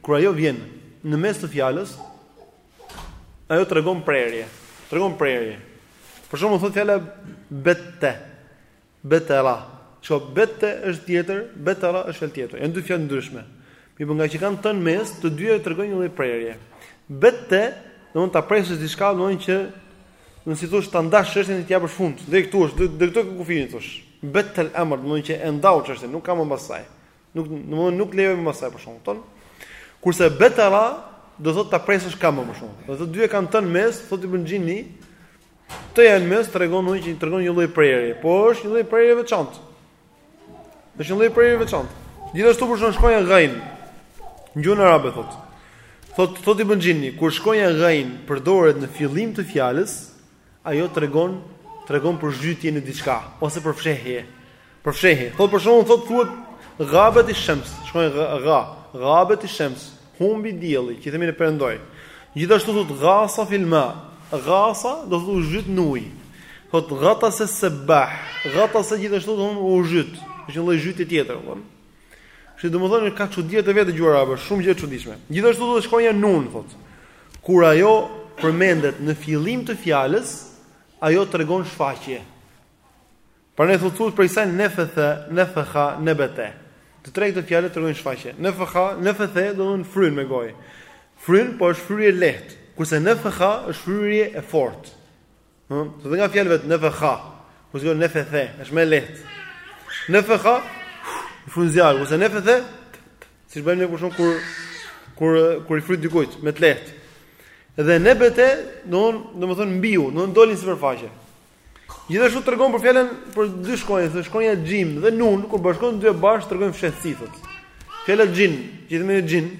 kur ajo vjen në mes të fjalës, Ajo tregon prerje. Tregon prerje. Për shembull thotë fjala bette. Betera. Jo bette është tjetër, betera është fjalë tjetër. Janë dy fjalë të ndryshme. Mirëpo ngaqë kanë tën mes, të dyja tregojnë një lloj prerje. Bette, domethënë ta presësh diçka, domethënë që në si t'thuash ta ndash çështjen e t'i japësh fund. Dhe këtu është, dhe këtu ku fini thosh. Bette al-amr, domethënë që e ndau çështjen, nuk ka më mbasaj. Nuk domethënë nuk lejon më mbas saj për shembull ton. Kurse betara do të thotë ta presësh ka më shumë. Do të dyja kanë tën mes, thotë Ibn Xhini, te-ja në mes tregon një që tregon një lloj prerje, po është një lloj prerje e veçantë. Është një lloj prerje e veçantë. Gjithashtu për shembull shkronja gajin. N'gjuhën arabe thotë. Thotë thotë Ibn Xhini, kur shkronja gajin, përdoret në fillim të fjalës, Ajo tregon tregon për zhytje në diçka ose për fshehje. Për fshehje. Thotë për shembull thotë thuhet ghabeti shems, shkronja gha, ghabeti shems, humbi dielli, që themi ne perëndoi. Gjithashtu thotë ghasa fil ma, ghasa do thotë u zhyt në ujë. Thotë ghatasa sabah, ghatasa gjithashtu do thotë u zhyt, është një lloj zhytje tjetër, thonë. Kështu domethënë ka çudira të veta gjuha arabe, shumë gjëra të çuditshme. Gjithashtu thotë shkronja nun thotë. Kur ajo përmendet në fillim të fjalës, ajo tregon shfaqje. Pra ne thotë thotë prej sa nefethe, nefekha, nebete. Të tre këto fjalë tregojnë shfaqje. Nefekha, nefethe domethënë fryn me gojë. Fryn po është fryrje e lehtë, kurse nefekha është fryrje e fortë. Ëh, dhe nga fjala vet nefekha, kurse nefethe, është më e lehtë. Nefekha fryn zjarr, kurse nefethe, siç bëjmë ne kushon kur kur kur i fryn dikujt me të lehtë. Dhe nebete, domthon, domthon mbiu, domthon doli n'sipërfaqe. Gjithashtu tregon për fjalën për dy shkronja, thotë shkronja xhim dhe nun, kur bashkohen të dyja bashkë tregojnë fshehtësi thotë. Fjala xhin, gjithmonë xhin,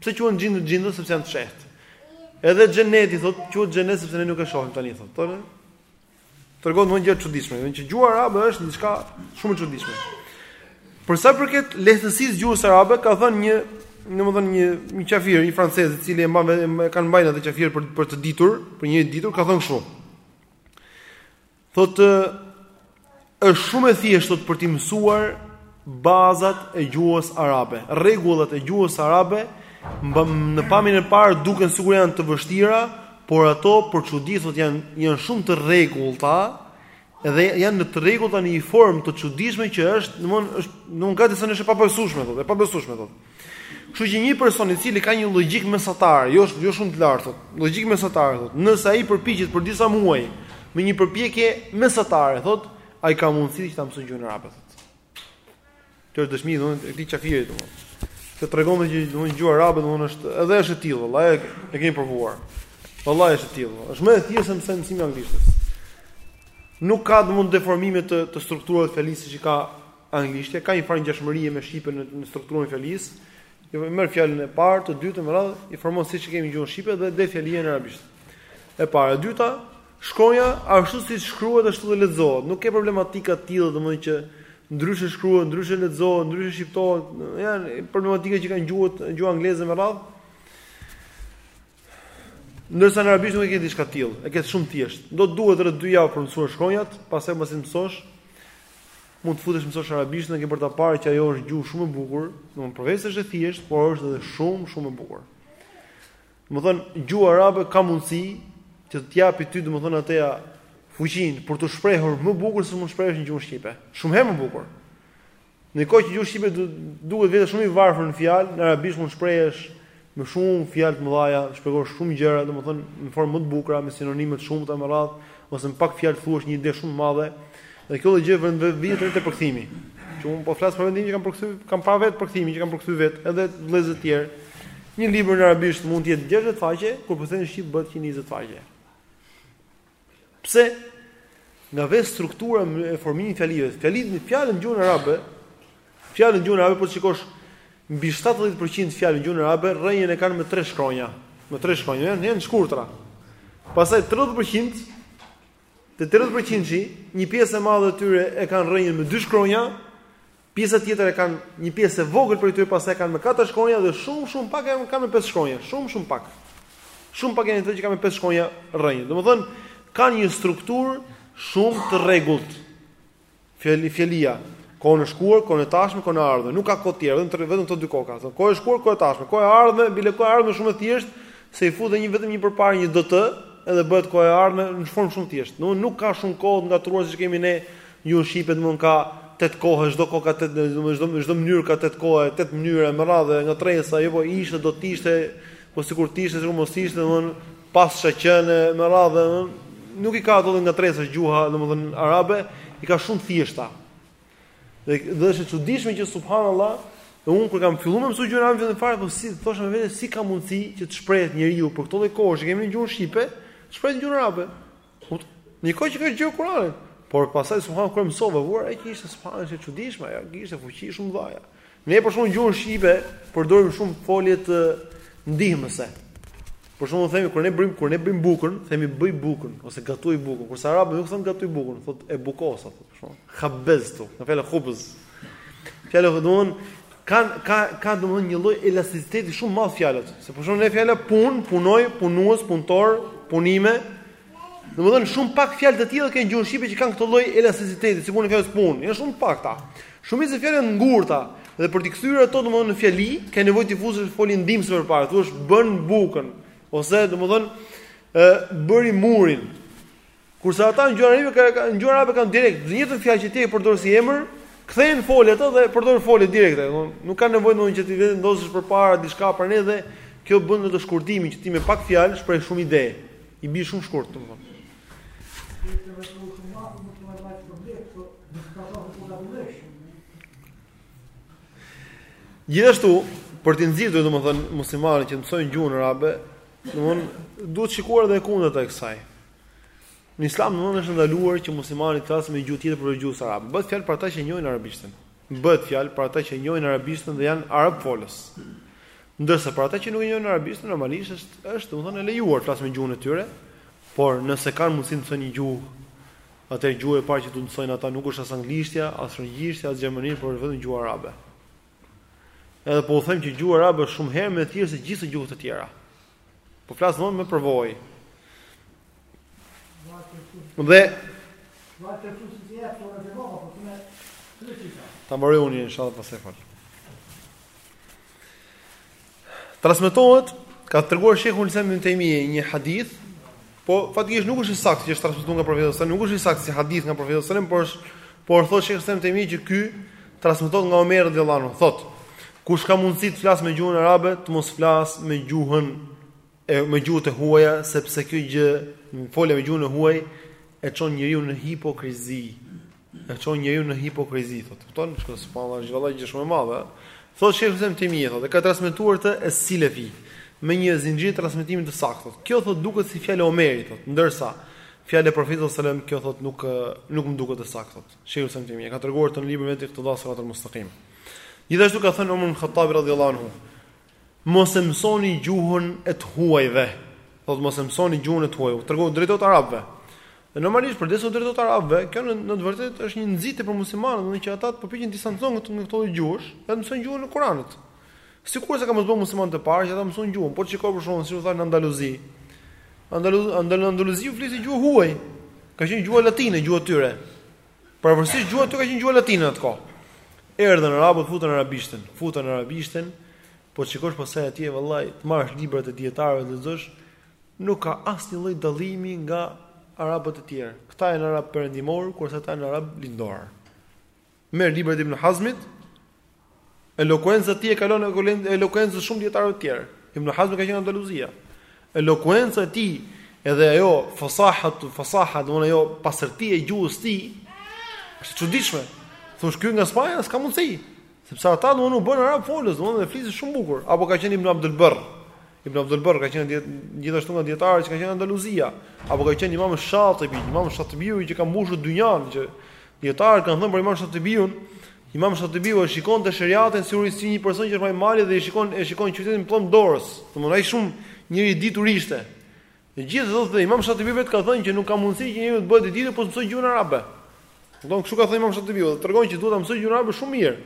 pse quhen xhindet xhin sepse janë të fshehtë. Edhe xheneti thot, quhet xhenet sepse ne nuk e shohim tani thot. Po. Tregon një gjë të çuditshme, domethënë që gjuha arabe është diçka shumë e çuditshme. Për sa i përket lehtësisë së gjuhës arabe, ka thënë një, domethënë një një qafir, një francez, i cili e mban veten e kanë e mbajnë ata qafirët për për të ditur, për njeri të ditur, ka thënë kështu. Thotë është shumë e thjeshtë thotë për të mësuar bazat e gjuhës arabe. Rregullat e gjuhës arabe në pamjen e parë duken sikur janë të vështira, por ato për çudi thotë janë janë shumë të rregullta dhe janë në të rregullta në një formë të çuditshme që është, domthonë, është nuk ka disa nëse e pabesueshme thotë, e pabesueshme thotë. Kështu që një person i cili ka një logjikë mesatare, jo jo shumë të lartë thotë, logjikë mesatare thotë, nëse ai përpiqet për disa muaj me një përpjekje mesatare, thotë, ai ka mundësi që ta mësojë gjuhën arabe. Kjo është dëshmi domethënë e këtij qafirit domethënë. Kjo tregon që domethënë gjuha arabe domethënë është edhe është e tillë, vallai e kemi provuar. Vallai është e tillë. Është më e thjeshtë se mësimi mësim anglisht. Nuk ka domethënë deformime të të strukturave të fjalisë që ka Anglishtja ka një farë ngjashmërie me shqipen në në strukturën e fjalisë. Ja merr fjalën e parë, të dytën me radhë, i formon siç e kemi gjuhën shqipe dhe dhe fjalia në arabisht. E para, e dyta, shkronja ashtu siç shkruhet ashtu dhe lexohet. Nuk ke problematika të tilla domethënë që ndryshe shkruhet, ndryshe lexohet, ndryshe shqiptohet, janë problematika që kanë gjuhët, gjuha angleze me radhë. Ndërsa në arabisht nuk e ke diçka të tillë, e ke shumë thjesht. Do të duhet rreth 2 javë për të mësuar shkronjat, pastaj mbasi i mëson. Mund të futesh mësosh arabisht, dhe ke për ta parë që ajo është gjuhë shumë e bukur, domthonë përveç se është e thjeshtë, por është edhe shumë shumë e bukur. Domthonë gjuha arabe ka mundësi që të japi ty domthonë atë fuqinë për t'u shprehur më bukur se mund të shprehesh në gjuhën shqipe. Shumë herë më bukur. Në kohë që gjuha shqipe duket vetë shumë e varfër në fjalë, në arabisht mund shprehesh me shumë fjalë të mëdha, shpjegosh shumë gjëra, domethënë në formë më të bukura, me sinonime të shumta me radhë, ose me pak fjalë thuash një ide shumë të madhe. Dhe kjo gjë vjen vjen vetë te përkthimi. Që unë po flas për vendin që kam përkthy, kam pa vetë përkthimin që kam përkthy vetë, edhe vëllezër të tjerë. Një libër në arabisht mund të jetë 60 faqe, kur e përkthen në shqip bëhet 120 faqe. Pse? Nga vetë struktura e formimit fjalive. Fjalët në fjalët në gjuhën arabe, fjalët në gjuhën arabe po të shikosh mbi 70% e fjalëve në gjuhën arabe rrënjën e kanë me tre shkronja, me tre shkronja, janë të shkurtra. Pastaj 30% te 30%-shi, një pjesë e madhe e tyre e kanë rrënjën me dy shkronja, Pjesa tjetër e kanë një pjesë e vogël prej tyre pastaj kanë me katër shkronja dhe shumë shumë pak janë kanë me pesë shkronja, shumë shumë pak. Shumë pak janë ato që kanë me pesë shkronja rrënjë. Domethënë kanë një strukturë shumë të rregullt. Fjali fjalia, kohën e shkuar, kohën e tashme, kohën e ardhme, nuk ka kohë tjetër, vetëm vetëm këto dy kohë ka. Thonë kohë e shkuar, kohë e tashme, kohë e ardhme, bile kohë e ardhme shumë e thjeshtë, se i fut dhe një vetëm një përparë një do të, edhe bëhet kohë e ardhme në formë shumë të thjeshtë. Nuk nuk ka shumë kohë të ngatërruara siç kemi ne Gjuha shqipe domthon ka tetë kohe, çdo kohë ka tetë, domthon çdo mënyrë ka tetë kohe, tetë mënyra e me radhë ngatërresa, jo po ishte do të ishte, po sikur të ishte sikur mos ishte domthon paskësha qenë me radhë domthon nuk i ka ato ngatërresa gjuha domthon arabe, i ka shumë thjeshta. Dhe dhe është e çuditshme që subhanallahu Dhe unë kur kam filluar me mësu gjuhën arabe në fare, po si thosha me vete si ka mundësi që të shprehet njeriu për këto lloj kohësh që kemi në gjuhën shqipe, të shprehet në gjuhën arabe. Kupton? Një kohë që ka gjuha e Kur'anit, por pastaj subhanallahu kur mësova vura re që ishte subhanallahu ishte e çuditshme, ajo kishte fuqi shumë të mëdha. Ne për shembull gjuhën shqipe përdorim shumë foljet ndihmëse. Për shembull themi kur ne bëjmë kur ne bëjmë bukën, themi bëj bukën ose gatuaj bukën, kurse arabët nuk thonë gatuaj bukën, thotë e bukosa thotë. Khabbaztu, nga fjala khubz. Fjalët domthon kanë ka ka domthonjë një lloj elasticiteti shumë madh fjalët. Se për shembull ne fjala punë, punoj, punues, punëtor, punime. Domthonjë shumë pak fjalë të tilla ka në gjuhën shqipe që kanë këtë lloj elasticiteti, si puna e fjalës punë, janë shumë të pakta. Shumica e fjalëve janë të ngurta dhe për t'i kthyer ato domthonjë në fjali, ka nevojë të futësh foljen ndihmëse përpara, thua bën bukën ose domthonjë ë bëri murin. Kurse ata në gjuhën arabe kanë në gjuhën arabe kanë direkt, të njëjtën fjalë që ti e përdor si emër, e kthen në folje atë dhe e përdor folje direkte, domthonë nuk kanë nevojë domthonë që ti vendosësh përpara diçka për ne dhe kjo bën edhe shkurtimin që ti me pak fjalë shpreh shumë ide. I bie shumë shkurt, domthonë. Gjithashtu, për të nxitur domethënë muslimanët që mësojnë gjuhën arabe, Domthon duhet shikuar edhe e kundërta e kësaj. Në Islam domthon është ndaluar që muslimani të flasë me gjuhë tjetër përveç gjuhës arabe. Bëhet fjalë për ata që njohin arabishten. Bëhet fjalë për ata që njohin arabishten dhe janë arabfolës. Ndërsa për ata që nuk e njohin arabishten normalisht është është domthon e lejuar të flasë me gjuhën e tyre, por nëse kanë mundësi të mësojnë një gjuhë, atëherë gjuha e parë që do të mësojnë ata nuk është as anglishtja, as frëngjishtja, as gjermanishtja, por vetëm gjuha arabe. Edhe po u them që gjuha arabe është shumë herë më e thjeshtë se gjithë gjuhët e tjera. Po flas domthon me përvojë. Dhe ta mbaroj unë inshallah pastaj fjalën Transmetohet ka treguar Sheikhul Islam Ibn Taymiyah një hadith, po faktikisht nuk është i saktë që është transmetuar nga profeti sallallahu alajhi wasallam, nuk është i saktë si hadith nga profeti sallallahu alajhi wasallam, por është por thotë Sheikhul Islam Ibn Taymiyah që ky transmetohet nga Omer radhiyallahu anhu, thotë kush ka mundësi të flasë me gjuhën arabe, të mos flasë me gjuhën e me gjuhët e huaja, sepse kjo gjë, folja me gjuhën e huaj e çon njeriu në hipokrizi. E çon njeriu në hipokrizi, thotë. Kupton? Shiko subhanallah është vallahi gjë shumë e madhe. Thotë Sheikhul Islam Ibn Tejmije, thotë, e ka transmetuar Es-Silefi me një zinxhir transmetimi të saktë. Kjo thotë duket si fjalë e Omerit, thotë, ndërsa fjalë e Profetit sallallahu alajhi wasallam kjo thotë nuk nuk më duket e saktë, thotë. Sheikhul Islam Ibn Tejmije ka treguar këtë në librin e vet Iqtida Siratul Mustaqim. Gjithashtu ka thënë Umar ibn Khattab radhiyallahu anhu, Mos e mësoni gjuhën e të huajve. Thotë mos e mësoni gjuhën e të huajve. Tregon drejtohet arabëve. Dhe normalisht përderisa u drejtohet arabëve, kjo në, në të vërtetë është një nxitje për muslimanët, domethënë që ata të përpiqen të distancohen nga këto këto gjuhësh, dhe të mësojnë gjuhën e Kuranit. Sigurisht s'ka munguar muslimanët e parë që ata mësojnë gjuhën, por shiko për shkakun, siç u thanë në Andaluzi. Andaluzi, Andaluzia fliste gjuhë të huaj. Ka qenë gjuha latine, gjuha e tyre. Pavarësisht gjuha aty ka qenë gjuha latine atë kohë. Erdhën arabët, futën arabishten, futën arabishten. Po të shikosh pastaj atje vallahi, të marrësh librat e dietarëve të lexosh, nuk ka asnjë lloj dallimi nga arabët e tjerë. Këta janë arab perëndimor, kurse ata janë arab lindor. Merr librat e Ibn Hazmit, Elokuenca e tij e kalon elokuencën e shumë dijetarëve të tjerë. Ibn Hazmi ka qenë nga Andaluzia. Elokuenca e tij edhe ajo fasahat, fasahat, domthonë ajo pastërtia e gjuhës së tij është e çuditshme. Thua ky nga Spanja s'ka mundësi, sepse ata domthonë u bën arabfolës, domthonë dhe flisnin shumë bukur. Apo ka qenë Ibn Abdul Barr, Ibn Abdul Barr ka qenë gjithashtu nga dietarët që ka qenë në Andaluzi, apo ka qenë Imam Shatibi, Imam Shatibiu që ka mbushur dynjan që dietarët kanë thënë për Imam Shatibiun, Imam Shatibiu e shikonte shariatin si si një person që rri majë malit dhe e shikon e shikon qytetin në pëllëmbë të dorës. Domthonë ai shumë njeri i ditur ishte. Të gjithë thotë Imam Shatibi vetë ka thënë që nuk ka mundësi që njeriu të bëhet i ditur po s'e mësoi gjuhën arabe. Domthonë kështu ka thënë Imam Shatibiu, tregon që duhet ta mësojë gjuhën arabe shumë mirë.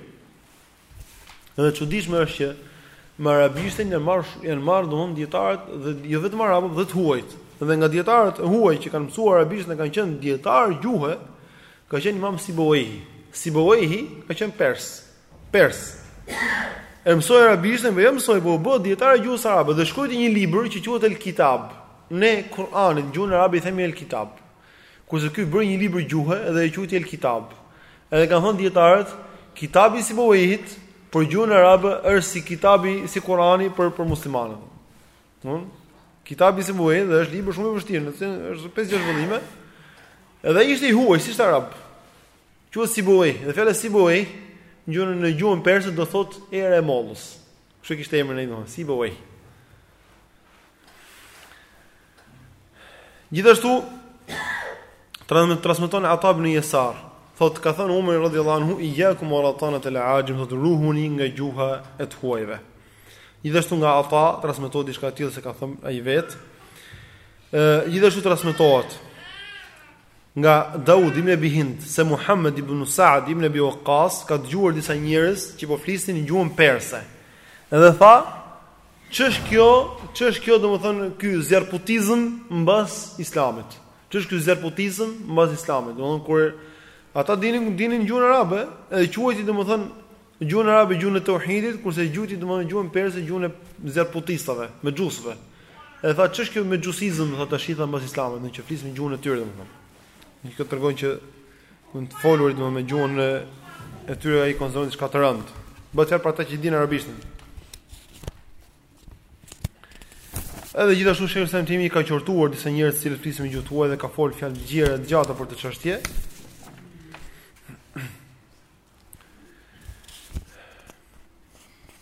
Edhe e çuditshme është që me arabishtin janë marrë janë marrë domthon dietarët dhe jo vetëm arabët po dhe të huajt. Dhe nga dietarët e huaj që kanë mësuar arabishten dhe kanë qenë dietarë gjuhe, ka qenë Imam Sibawayhi. Sibawayhi ka qenë pers. Pers. E mësoi arabishtin, po jo e mësoi, po u bë dietar i gjuhës arabe dhe shkruajti një libër që quhet El Kitab. Ne Kur'anit në gjuhën arabe i themi El Kitab. Kurse ky bëri një libër gjuhe dhe e quajti El-Kitab. Edhe kanë thënë dijetarët, Kitabi i Sibawayhit për gjuhën arabe është si Kitabi, si Kurani për për muslimanët. Domthon, Kitabi i Sibawayhit dhe është libër shumë i vështirë, në sensin që është pesë gjashtë vëllime. Edhe ishte i huaj, s'ishte arab. Quhet Sibawayh, dhe fjala Sibawayh në gjuhën në gjuhën perse do thotë era e mollës. Kështu kishte emrin ai domthon, Sibawayh. Gjithashtu transmeton Ata ibn Yasar, thotë ka thënë Umar radhiyallahu anhu, "Iyyakum wa ratanat al-ajim", thotë ruhuni nga gjuha e të huajve. Gjithashtu nga Ata transmetohet diçka e tillë se ka thënë ai vetë. Ë gjithashtu transmetohet nga Daud ibn Abi Hind se Muhammed ibn Sa'd ibn Abi Waqqas ka dëgjuar disa njerëz që po flisnin në gjuhën perse. Edhe tha, Ç'është kjo, ç'është kjo domethënë ky zjarrputizëm mbas Islamit? Ç'është ky zjarrputizëm mbas Islamit? Domethënë kur ata dinin dinin gjuhën arabe, edhe quajti domethënë gjuhën arabe gjuhën e teuhidit, kurse gjuhëti domethënë gjuhën perse gjuhën e zjarrputistave, mexhusëve. E tha ç'është kjo mexhusizëm, tha tash i tha mbas Islamit, në që flisni gjuhën e tyre domethënë. Kjo tregon që Në të folurit domethënë me gjuhën e, e tyre ai konsideron diçka të rëndë. Bëhet fjalë për ata që e dinë arabishten. Edhe gjithashtu Sheikh Islam Tejmije ka qortuar disa njerëz të cilët flisnin gjuhë të huaj dhe ka fol fjalë të gjera të gjata për këtë çështje.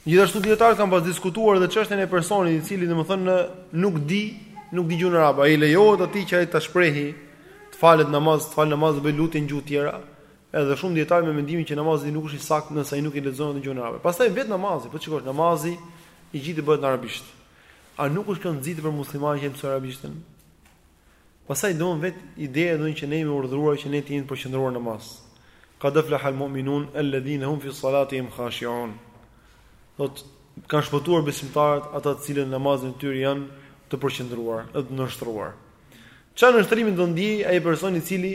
Gjithashtu dijetarët kanë pas diskutuar edhe çështjen e personit i cili domethënë nuk di, nuk di gjuhën arabe. A i lejohet atij që ai ta shprehi, të falet namaz, të fal namaz të bëjë lutje në gjuhë tjera. Edhe shumë dijetarë me mendimin që namazi nuk është i saktë nëse ai nuk i lexon në gjuhën arabe. Pastaj vetë namazi, po të shikosh namazi i gjithë bëhet në arabisht. A nuk është kjo nxitje për muslimanë që mësojnë arabishten? Pastaj domethënë vetë ideja domethënë që ne jemi urdhëruar që ne të jemi të përqendruar në namaz. Qad aflaha al-mu'minun alladhina hum fi salatihim khashi'un. Thotë kanë shpëtuar besimtarët ata të cilët në namazin e tyre janë të përqendruar dhe të nënshtruar. Çfarë nënshtrimi do ndiejë ai person i cili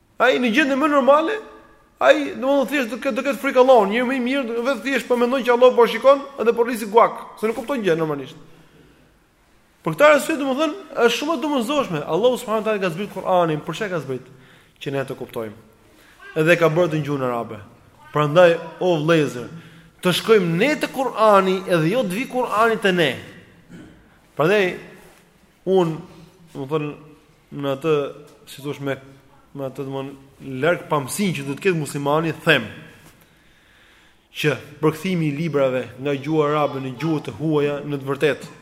Ai në gjendjen më normale, ai domethënë thjesht do të, do ketë frikë Allahun, një më i mirë, vetë thjesht po mendon që Allahu po shikon dhe po rri si guak, se nuk kupton gjë normalisht. Për këtë arsye domethënë është shumë e domosdoshme, Allahu subhanahu teala ka zbrit Kur'anin, për çka e ka zbrit? Që ne të kuptojmë. Edhe e ka bërë në gjuhën arabe. Prandaj o vëllezër, të shkojmë ne te Kur'ani edhe jo të vijë Kur'ani te ne. Prandaj Unë, domethënë me atë, si të thuash me me atë domethënë largpamësinë që do të ketë muslimani, them që përkthimi i librave nga gjuha arabe në gjuhë të huaja në të vërtetë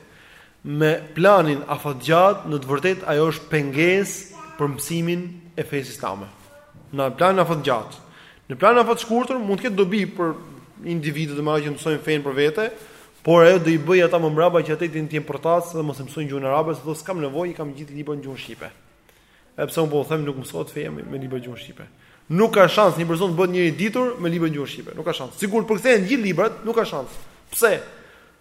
në planin afatgjatë në të vërtetë ajo është pengesë për mësimin e fesë islame. Në planin afatgjatë. Në planin afatshkurtër mund të ketë dobi për individët e mëdha që e mësojnë fenë për vete, Por ajo do i bëjë ata më mbrapa që ata të jenë përtacë dhe mos e mësojnë gjuhën arabe, sepse s'kam nevojë, i kam gjithë librat në gjuhën shqipe. Edhe pse unë po u them nuk mësohet feja me, me libra në gjuhën shqipe. Nuk ka shans një person të bëhet njeri i ditur me libra në gjuhën shqipe. Nuk ka shans. Sikur të përkthehen gjithë librat, nuk ka shans. Pse?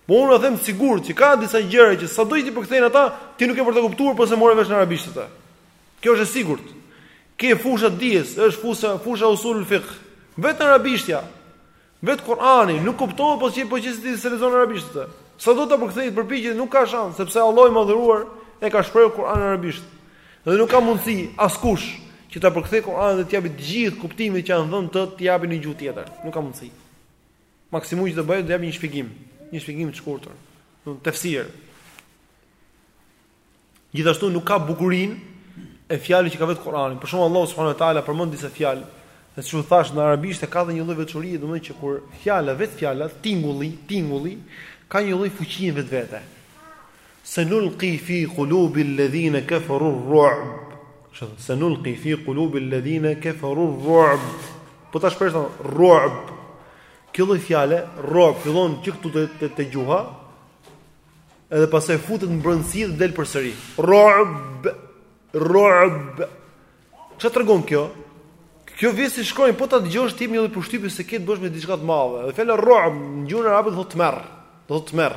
Po unë them sigurt që ka disa gjëra që sado t'i përkthejnë ata, ti nuk ke për ta kuptuar po s'e more vesh në arabisht atë. Kjo është e sigurt. Ke fusha dijes, siç është fusha fusha usul fiqh. Vetë arabishtja. Vetë Kur'ani nuk kuptohet po s'e, po qe se ti s'e lexon arabisht atë. Sado ta përkthejë, të përpiqet nuk ka shans sepse Allahu i madhëruar e ka shprehur Kur'anin arabisht. Dhe nuk ka mundësi askush që ta përkthejë Kur'anin dhe të japë të gjithë kuptimet që janë dhënë, të t'i japë në gjuhë tjetër. Nuk ka mundësi. Maksimumi që do bëjë do të japë një shpjegim, një shpjegim të shkurtër. Do thotë tefsir. Gjithashtu nuk ka bukurinë e fjalës që ka vetë Kur'ani. Për shembull Allahu subhanahu wa taala përmend disa fjalë, dhe siç u thashë në arabisht e ka dhe një lloj veçorie, domethënë që kur fjala vetë fjala tingulli, tingulli ka një lloj fuqie në vetvete. Sanulqi fi qulubi alladhina kafaru ar-ru'b. Sanulqi fi qulubi alladhina kafaru ar-ru'b. Po tash për ru'b. Kjo lloj fjale, ru'b, fillon që këtu te, te, te gjuha, Edhe pastaj futet në brendësi dhe del përsëri. Ru'b, ru'b. Ça tregon kjo? Kjo vetë si shkronjë, po ta dëgjosh të jep një përshtypje se ke të bësh me diçka të madhe. Dhe fjala ru'b, në gjuhën arabe do thotë tmerr. Do thotë tmerr.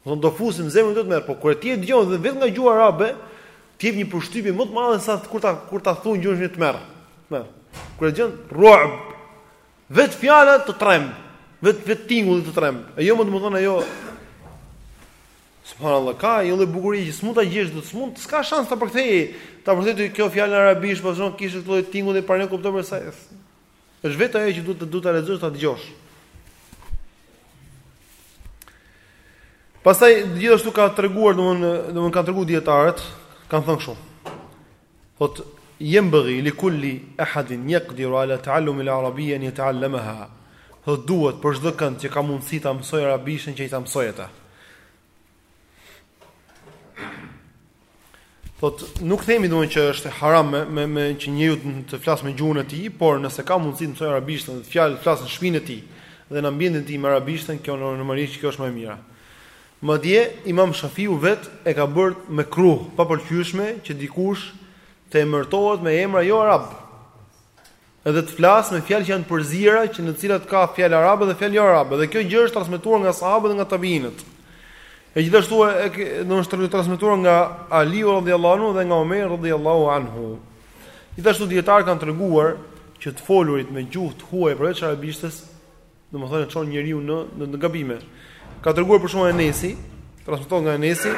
Dhe thotë do fusim në zemër tmerr. Po kur ti e dëgjon dhe vetë nga gjuha arabe, të jep një përshtypje më të madhe sesa kur ta, kur ta thonë në gjuhën, tmerr. Tmerr. Kur e dëgjon, ru'b, Vetë fjala të tremb, vetë vetë tingulli të tremb. E jo më, domethënë ajo Subhanallahu ka një lloj bukurie që s'mund ta gjesh dot, s'mund, s'ka shans të përkthehet. Të përkthehet kjo fjalë arabisht, po zonë kishte këtë lloj tingulli para ne kupton për sa. Është vetë ajo që duhet të duhet ta lexosh ta dëgjosh. Pastaj gjithashtu ka treguar, domthonë, domthonë kanë treguar dietarët, kanë thënë kështu. Thotë, Jenbëghi li kulli ehadin jekdiru ala ta'allumi l-arabije en jeta'allamëha, thotë, duhet për çdokënd që ka mundësi ta mësojë arabishten që ai ta mësojë atë. Thotë, nuk themi domethënë që është haram me me, me që njeriu të flasë me gjuhën e tij, por nëse ka mundësi të mësojë arabishten, dhe ta flasë në shpinën e tij dhe në ambientin e tij me arabishten, kjo normalisht kjo është më e mira. Madje, Imam Shafiu vetë e ka bërë mekruh, të papëlqyeshme, që dikush të emërtohet me emra jo arabë, edhe të flasë me fjalë që janë të përziera, që në të cilat ka fjalë arabe dhe fjalë jo arabe, dhe kjo gjë është transmetuar nga sahabët dhe nga tabiinët. E gjithashtu është transmetuar nga Aliu radhiyallahu anhu dhe nga Omer radhiyallahu anhu. Gjithashtu dijetarët kanë treguar që të folurit me gjuhë të huaj përveç arabishtes Domethënë e çon njeriu në në gabime. Ka treguar për shembull Enesi, transmeton nga Enesi,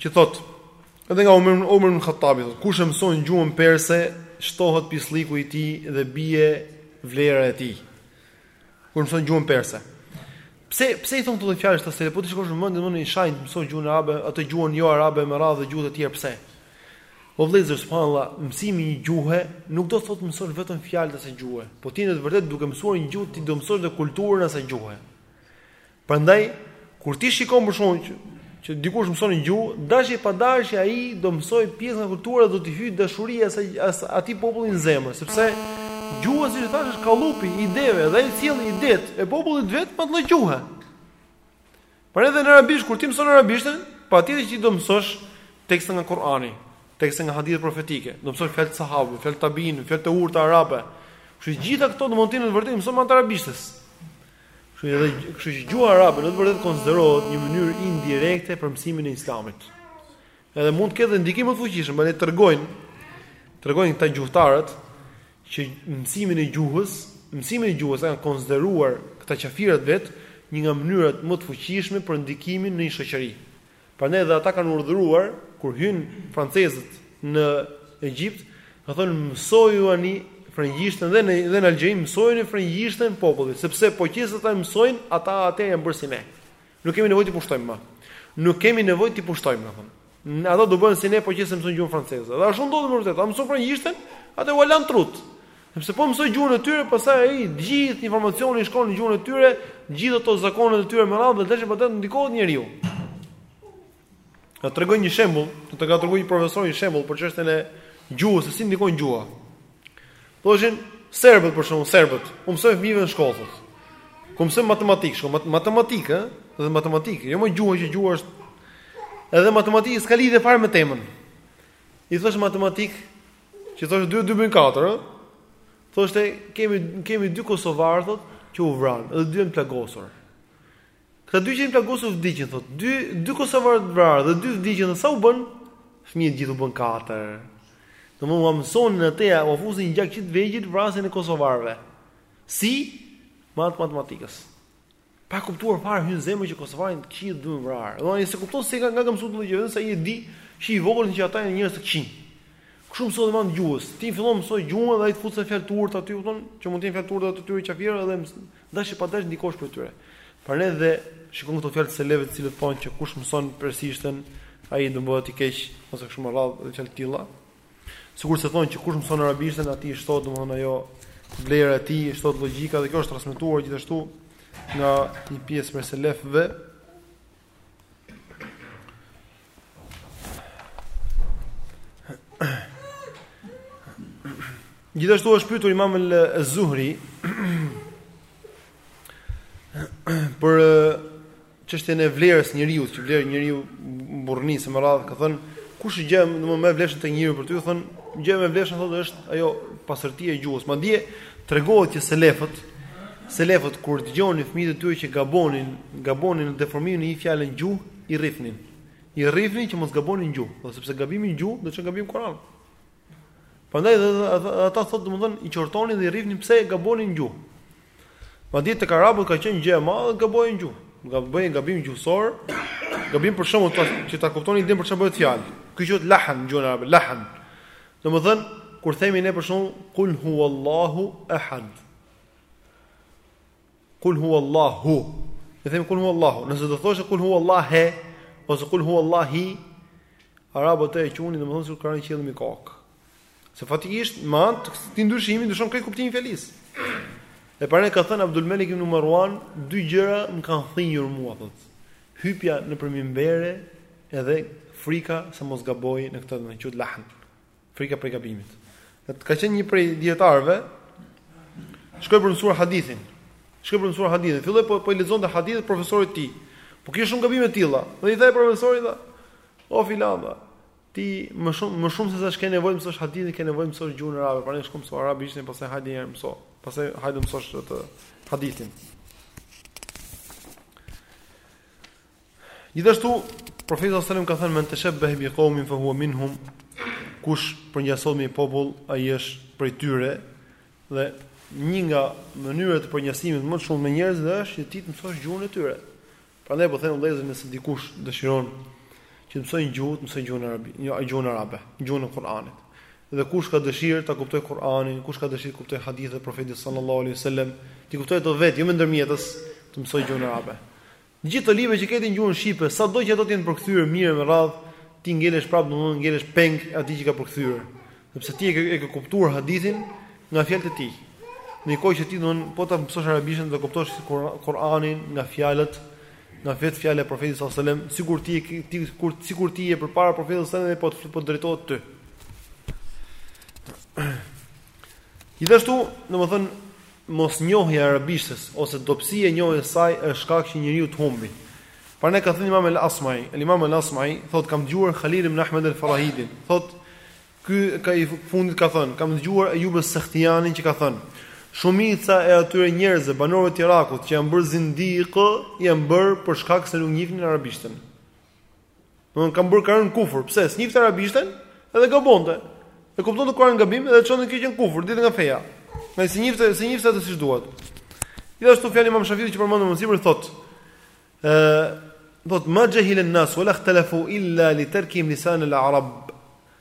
që thot edhe nga Omer Omer ibn Khattabi thot kush e mëson gjuhën perse, shtohet pislliku i tij dhe bie vlera e tij kur mëson gjuhën perse pse pse i thon këto fjalë të sepse po ti shkosh në mendin unë i shaj mëson gjuhën arabe atë gjuhën jo arabe me radhë gjuhë të tjera pse O vëllezër subhanallah, mësimi i një gjuhe nuk do të thotë mësosh vetëm fjalët e asaj gjuhe, por ti në të vërtetë duke mësuar një gjuhë ti do mësosh dhe kulturën e asaj gjuhe. Prandaj kur ti shikon për shembull që, që dikush mëson një gjuhë, dashje pa dashje ai do mësoj pjesë nga kultura dhe do t'i hyjë dashuria e asaj as atij populli në zemër, sepse gjuha si thashë është kallupi i ideve dhe ai sjell idetë e popullit vet me atë gjuhë. Prandaj edhe në arabisht, kur ti mëson arabishten, patjetër që ti do mësosh tekste nga Kur'ani, tekste nga hadithe profetike, do mësosh fjalë të sahabëve, fjalë të tabiin, fjalë të urta arabe. Kështu që gjitha këto do mund t'i në të vërtetë mësosh me anë të arabishtes. Kështu që edhe kështu që gjuha arabe në të vërtetë konsiderohet një mënyrë indirekte për mësimin e Islamit. Edhe mund të ketë dhe ndikim më të fuqishëm, prandaj tregojnë tregojnë këta gjuhëtarët që mësimin e gjuhës, mësimin e gjuhës e kanë konsideruar këta qafirët vet një nga mënyrat më të fuqishme për ndikimin në një shoqëri. Prandaj edhe ata kanë urdhëruar kur hyn francezët në Egjipt, ka thënë mësojuani frëngjishten dhe në dhe në Algjeri mësojuani frëngjishten popullit, sepse po qe se ata mësojnë, ata atëherë janë bërë si ne. Nuk kemi nevojë t'i pushtojmë më. Nuk kemi nevojë t'i pushtojmë, domethënë. Ata do bëhen si ne po qe se mësojnë gjuhën franceze. Dhe ashtu ndodhi me vërtet. Ata mësuan frëngjishten, ata ua lanë trut. Sepse po mësoj gjuhën e tyre, pastaj ai gjithë informacioni i shkon në gjuhën e tyre, gjithë ato zakonet e tyre me radhë dhe dashje pa dashje ndikohet njeriu. Ta tregoj një shembull, na ka treguar një profesor një shembull për çështjen e gjuhës, se si ndikon gjuha. Thoshin serbët për shembull serbët, kur u mësonin fëmijëve në shkollë. Thotë. Kur mësonin matematikë, shiko me matematikë, edhe matematikë, jo më gjuha që gjuha është edhe matematikë s'ka lidhje fare me temën. I thoshte matematikë, që thoshte 2 2 bën 4, ë? Thoshte kemi kemi dy kosovarë thot që u vranë, edhe dy janë plagosur. Këta dy që janë plagosur vdiqën thotë. Dy dy kosovarë të vrarë dhe dy vdiqën, sa u bën? Fëmijët gjithë u bën katër. Domethënë në atë ua fusin gjak që të vegjël vrasjen e kosovarëve. Si? Me anë të matematikës. Pa kuptuar fare hyn në zemër që kosovarin të këshirë dhënë vrarë. Dhe ai s'e kupton se nga nga ka mësu këtë gjë, se i e di që i vogël që ata janë njerëz të këqij. Kështu mësohet me anë gjuhës. Ti fillon mëson gjuhën dhe ai të fut ca fjalë të urta aty, të që mund të jenë fjalë të urta të atyre qafirë dhe mësë. Dashje pa dashje ndikohesh prej tyre. Por edhe shikon këto fjalë të selefëve të cilët thonë që kush mëson persishten, ai do bëhet i keq, ose kështu me radhë, dhe fjalë të tilla. Sikurse thonë që kush mëson arabishten, atij shtohet domethënë ajo vlera e tij, shtohet logjika dhe kjo është transmetuar gjithashtu nga një pjesë prej selefëve. Gjithashtu është pyetur Imam al-Zuhri për çështjen e vlerës njeriut, që vlerë njeriu burrnisë me radhë ka thënë kush gjë më e vlefshme te njeriu për ty, thonë gjë më e vlefshme thotë është ajo pastërtia e gjuhës. Madje tregohet që selefët Selefët kur dëgjonin fëmijët e tyre që gabonin, gabonin në deformimin e një fjale në gjuhë, i rrifnin. I rrifnin që mos gabonin në gjuhë, sepse gabimi në gjuhë do të thotë gabim në Kur'an. Prandaj ata thotë domthonë i qortonin dhe i rrifnin pse gabonin në gjuhë. Madje tek arabët ka qenë gjë e madhe të gabojnë në gjuhë. Të bëjnë gabim gjuhësor, gabim për shembull që ta kuptoni idenë për çfarë bëhet fjalë. Ky quhet lahn në gjuhën arabe, lahn. Domethënë, kur themi ne për shembull kul huwallahu ahad. Kul huwallahu. Ne themi kul huwallahu. Nëse do thoshe kul huwallaha ose kul huwallahi, arabët e quanin domethënë sikur i kanë qëllu mbi kokë. Se faktikisht me anë të këtij ndryshimi ndryshon krejt kuptimi i fjalës. E prandaj ka thënë Abdul Malik ibn Marwan, dy gjëra më kanë thinjur mua thotë. Hypja nëpër minbere edhe frika se mos gaboj në këtë domethënë quhet lahn. Frika prej gabimit. Dhe ka qenë një prej dijetarëve shkoi për mësuar hadithin. Shkoi për mësuar hadithin. Filloi po po i lexonte hadithin profesorit të tij. Po kishte shumë gabime të tilla. Dhe i tha profesori, "O filan, Ti më shumë më shumë se sa ç'ke nevojë mësosh hadithin, ke nevojë mësosh gjuhën arabe, prandaj shko mëso arabisht, dhe pastaj hajde edhe mëso. Pastaj hajde mësosh atë hadithin. Gjithashtu profeti sallallahu alajhi wasallam ka thënë men tashabbah bi qaumin fa huwa minhum kush përngjason me një popull ai është prej tyre dhe një nga mënyrat e përngjasimit më shumë me njerëz është që ti të mësosh gjuhën e tyre. Prandaj po them vëllezër nëse dikush dëshiron që të mësojë gjuhë, të mësojë gjuhën arabe, jo gjuhën arabe, gjuhën e Kur'anit. Dhe kush ka dëshirë ta kuptojë Kur'anin, kush ka dëshirë të kuptojë hadithe të profetit sallallahu alaihi wasallam, t'i kuptojë ato vetë, jo me ndërmjetës, të mësojë gjuhën arabe. Të gjithë ato libra që ke ti në gjuhën shqipe, sado që ato të jenë përkthyer mirë me radhë, ti ngelesh prapë, domthonë ngelesh peng i atij që ka përkthyer. Sepse ti e ke kuptuar hadithin nga fjalët e tij. Në kohë që ti do po ta mësosh arabishten do ta kuptosh Kur'anin nga fjalët nga vetë fjala e profetit sallallahu alajhi wasallam, sikur ti ti kur sikur ti je përpara profetit sallallahu alajhi wasallam dhe po të drejtohet ty. Gjithashtu, domethënë mos njohja e arabishtes ose dobësia e njohjes së saj është shkak që njeriu të humbi. Prandaj ka thënë Imam El Asmai, El Imam El Asmai thotë kam dëgjuar Khalil ibn Ahmed El Farahidin, thotë ky ka i fundit ka thënë, kam dëgjuar Ayub Es Sehtianin që ka thënë, shumica e atyre njerëzve banorëve të Irakut që janë bërë zindiq, janë bërë për shkak se nuk njihnin arabishten. Domthon kanë bërë kanë rënë kufër. Pse? S'njifte arabishten edhe gabonte. E kuptonte Kuranin gabim edhe e çonte kjo gjë në kufër, dilte nga feja. Ngase s'e njifte, s'e njifte atë siç duhet. Gjithashtu fjala e Imam Shafiut që përmendëm më sipër thotë ë thotë ma jahil an-nas wala ikhtalafu illa li tarkihim lisan al-arab.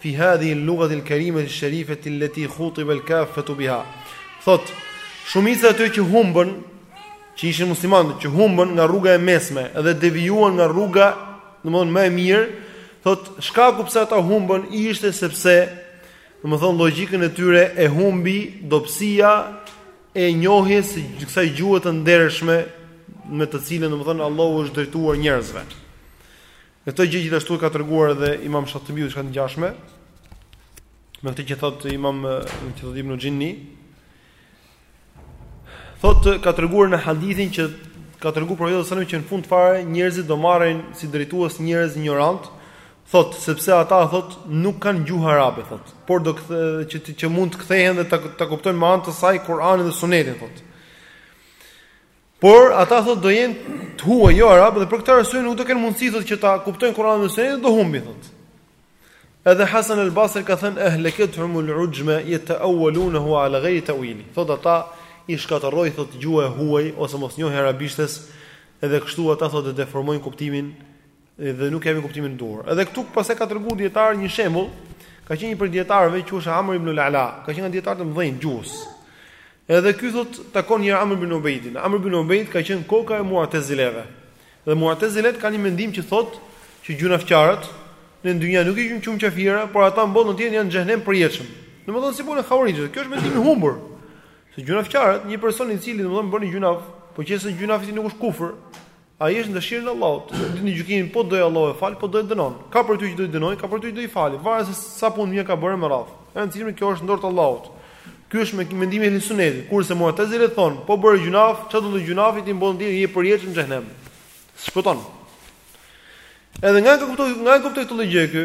Fi hadhihi al-lughati al-karimati al-sharifati allati khutiba al-kaffatu biha. Thotë, shumica e atyre që humbën, që ishin muslimanë, që humbën nga rruga e mesme dhe devijuan nga rruga, domthonë më e mirë, thotë, shkaku pse ata humbën ishte sepse domthonë logjikën e tyre e humbi dobësia e njohjes së kësaj gjuhe të ndershme me të cilën domethënë Allahu u është drejtuar njerëzve. Dhe këtë gjë gjithashtu e ka treguar edhe Imam Shatibiu diçka të ngjashme. Me këtë që thotë Imam që thotë Ibn Jinni, thotë ka treguar në hadithin që ka treguar profeti sallallahu alajhi wasallam që në fund fare njerëzit do marrin si drejtues njerëz injorantë, thotë sepse ata thotë nuk kanë gjuhë arabe thotë, por do kthe, që që mund të kthehen dhe ta, ta kuptojnë me anë të saj Kur'anin dhe Sunetin thotë. Por ata thotë do jenë të huaj, jo arabë edhe për këtë arsye nuk do kenë mundësi thotë që ta kuptojnë Kur'anin dhe Sunetin do humbin thotë. Edhe Hasan al-Basri ka thënë ehlekethum al-ujma yata'awwalunahu ala ghayri ta'wili. Thotë ata i shkatërroi thotë gjuha e huaj ose mos njohja e arabishtes edhe kështu ata thotë deformojnë kuptimin Dhe nuk i japin kuptimin e duhur. Edhe këtu pastaj kanë treguar dijetarët një shembull, ka qenë një prej dijetarëve quhej Amr ibn al-Ala, ka qenë nga dijetarët e mëdhenj të gjuhës. Edhe ky thot takon njëherë Amr ibn Ubejdin. Amr ibn Ubejd ka qenë koka e Mu'tazileve. Dhe Mu'tazilet kanë një mendim që thot që gjunafqarët në dynja nuk i quajmë qafira, por ata në botën tjetër janë në xhehenem përjetshëm. Domethënë si puna e havarixhëve, kjo është mendim i humbur. Se gjunafqarët, një person i cili domethënë bën gjunaf, po qe se gjunafi i tij nuk është kufër, Ai është në dëshirën e Allahut. Ditën e gjykimit po dojë Allahu e fal, po dojë e dënon. Ka prej tyre që do i dënojë, ka prej tyre që do i falë, varet se sa punë të mira ka bërë e me radhë. E rëndësishme kjo është në dorë të Allahut. Ky është mendimi i Ehli Sunetit, kurse Mu'tazilet thonë, po bëre gjunaf, çfarëdolloj gjunafi ti në botën tjetër je përjetshëm në xhehenem. S'shpëton. Edhe nga e kuptoi, nga e kuptoi këtë gjë ky,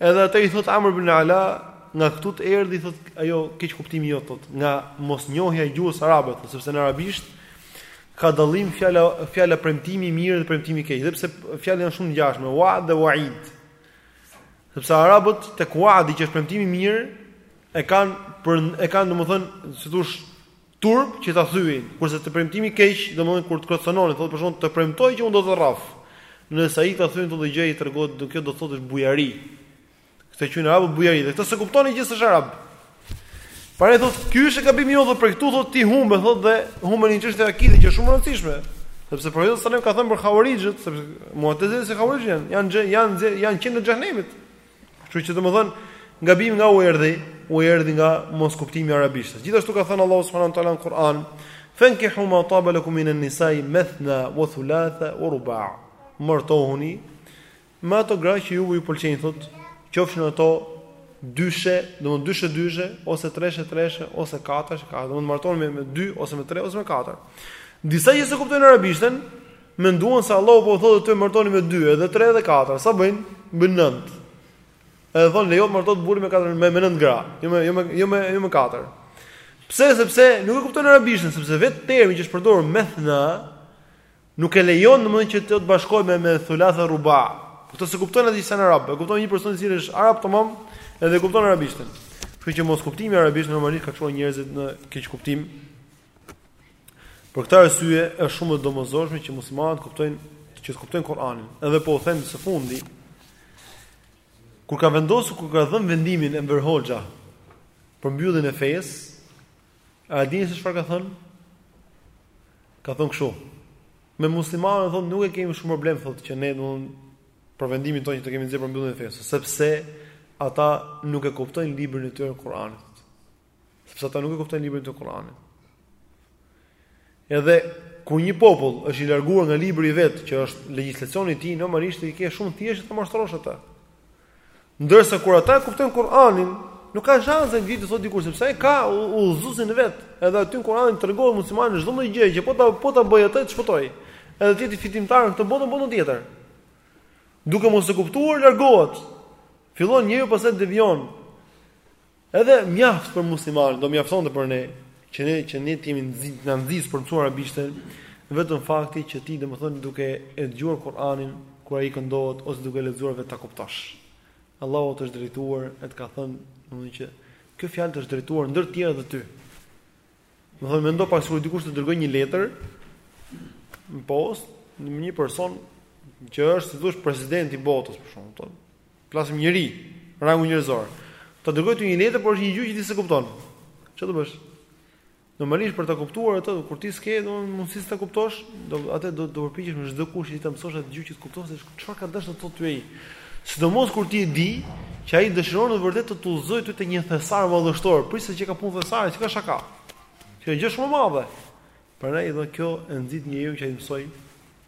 Edhe atëherë i thot Amr ibn Ala, nga këtu të erdhi thot ajo keqkuptimi jot thot, nga mosnjohja e gjuhës arabe, thot, sepse në arabisht ka dallim fjala fjala premtimi i mirë dhe premtimi i keq, edhe pse fjalët janë shumë të ngjashme, wa'd dhe wa'id. Sepse arabët tek wa'di që është premtimi i mirë e kanë për e kanë domethënë si të thuash Turp që ta thyejnë, kurse të premtimi i keq, domethënë kur të kërcënon, thotë për shembull të premtoj që unë do të rrah. Nëse ai ta thyen këtë gjë i tregohet do kjo do thotë është bujari. Këtë e quajnë arabët bujari, dhe këtë s'e kupton një që s'është arab. Pra i thotë, ky është gabimi jot, për këtu thotë ti humbe, thotë dhe humbe një çështje akideje shumë e rëndësishme. Sepse për e ka thënë për havarixhët, sepse mutezilitë si havarixhët janë, janë, janë, janë qenë në xhehenemit. Kështu që domethën gabimi nga u erdhi, u erdhi nga moskuptimi i arabishtes. Gjithashtu ka thënë Allahu subhanahu wa taala në Kur'an, "Fankihu ma taba lakum minan nisa'i mathna wa thulatha wa ruba'." Martohuni me ato gra që ju ju pëlqejnë thot, qofshin ato dyshe, domthonë dyshe dyshe ose treshe treshe ose katërshe, ka domthonë martohuni me, me dy ose me tre ose me katër. Disa që s'e kuptojnë arabishten, Menduan se Allahu po u thotë atyre martohuni me dy, edhe tre edhe katër. Sa bëjnë? Bëjnë nëntë. Edhe thonë lejohet të martohet burri me katër me, me nëntë gra, jo me jo me jo me jo me katër. Pse? Sepse nuk e kupton arabishten, sepse vetë termi që është përdorur methna nuk e lejon domethënë që të të bashkoj me me thulatha e ruba. Këtë s'e kuptojnë ata që s'janë arab, e kupton një person i cili është arab tamam, edhe e kupton arabishten. Kështu që moskuptimi i arabishtes normalisht i ka çuar njerëzit në keqkuptim. Për këtë arsye është shumë e domosdoshme që muslimanët ta kuptojnë që të kuptojnë Kur'anin. Edhe po u them së fundi, kur ka vendosur kur ka dhënë vendimin Enver Hoxha për mbylljen e fesë, a dini se çfarë ka thënë? Ka thënë kështu. Me muslimanët thotë nuk e kemi shumë problem thotë që ne do për vendimin tonë që e kemi nxjerrë për mbylljen e fesë, sepse ata nuk e kuptojnë librin e tyre Kur'anin. sepse ata nuk e kuptojnë librin të Kur'anit. Edhe kur një popull është i larguar nga libri i vet, që është legjislacioni i tij, normalisht e ke shumë të thjeshtë ta mashtrosh atë. Ndërsa kur ata e kuptojnë Kur'anin, nuk ka shanse ç'i thotë dikush sepse ai ka udhëzuesin e vet. Edhe aty në Kur'an i tregohet muslimanit çdo lloj gjëje që po ta po ta bëj atë të shpëtoj. Edhe të jetë fitimtar në këtë botë në botën tjetër. Duke mos e kuptuar largohet. Fillon njeriu pastaj devijon. Edhe mjaft për muslimanin, do mjaftonte për ne, që ne që ne të jemi nxit, na nxis për të mësuar arabishten, vetëm fakti që ti domethënë duke e dëgjuar Kur'anin kur ai këndohet ose duke e lexuar vetë ta kuptosh. Allahu të është drejtuar e të ka thënë, domethënë që kjo fjalë të është drejtuar ndër të tjera dhe ty. Domethënë mendo pak sikur dikush të dërgoj një letër në post një person që është si të thuash president i botës për shembull, Flasim njeri, rangu njerëzor. Të dërgoj ty një letër, por është një gjuhë që ti s'e kupton. Çfarë do bësh? Normalisht për ta kuptuar atë, kur ti s'ke domethënë mundësi ta kuptosh, do atë do të përpiqesh me çdo kusht që ta mësosh atë gjuhë që të kuptosh se çfarë ka dashur të thotë ty ai. Sidomos kur ti e di që ai dëshiron në vërtet të të udhëzojë ty te një thesar madhështor, për sa që ka punë thesari, s'ka shaka. Kjo është gjë shumë e madhe. Prandaj edhe kjo e nxit njeriun që ai ta mësojë,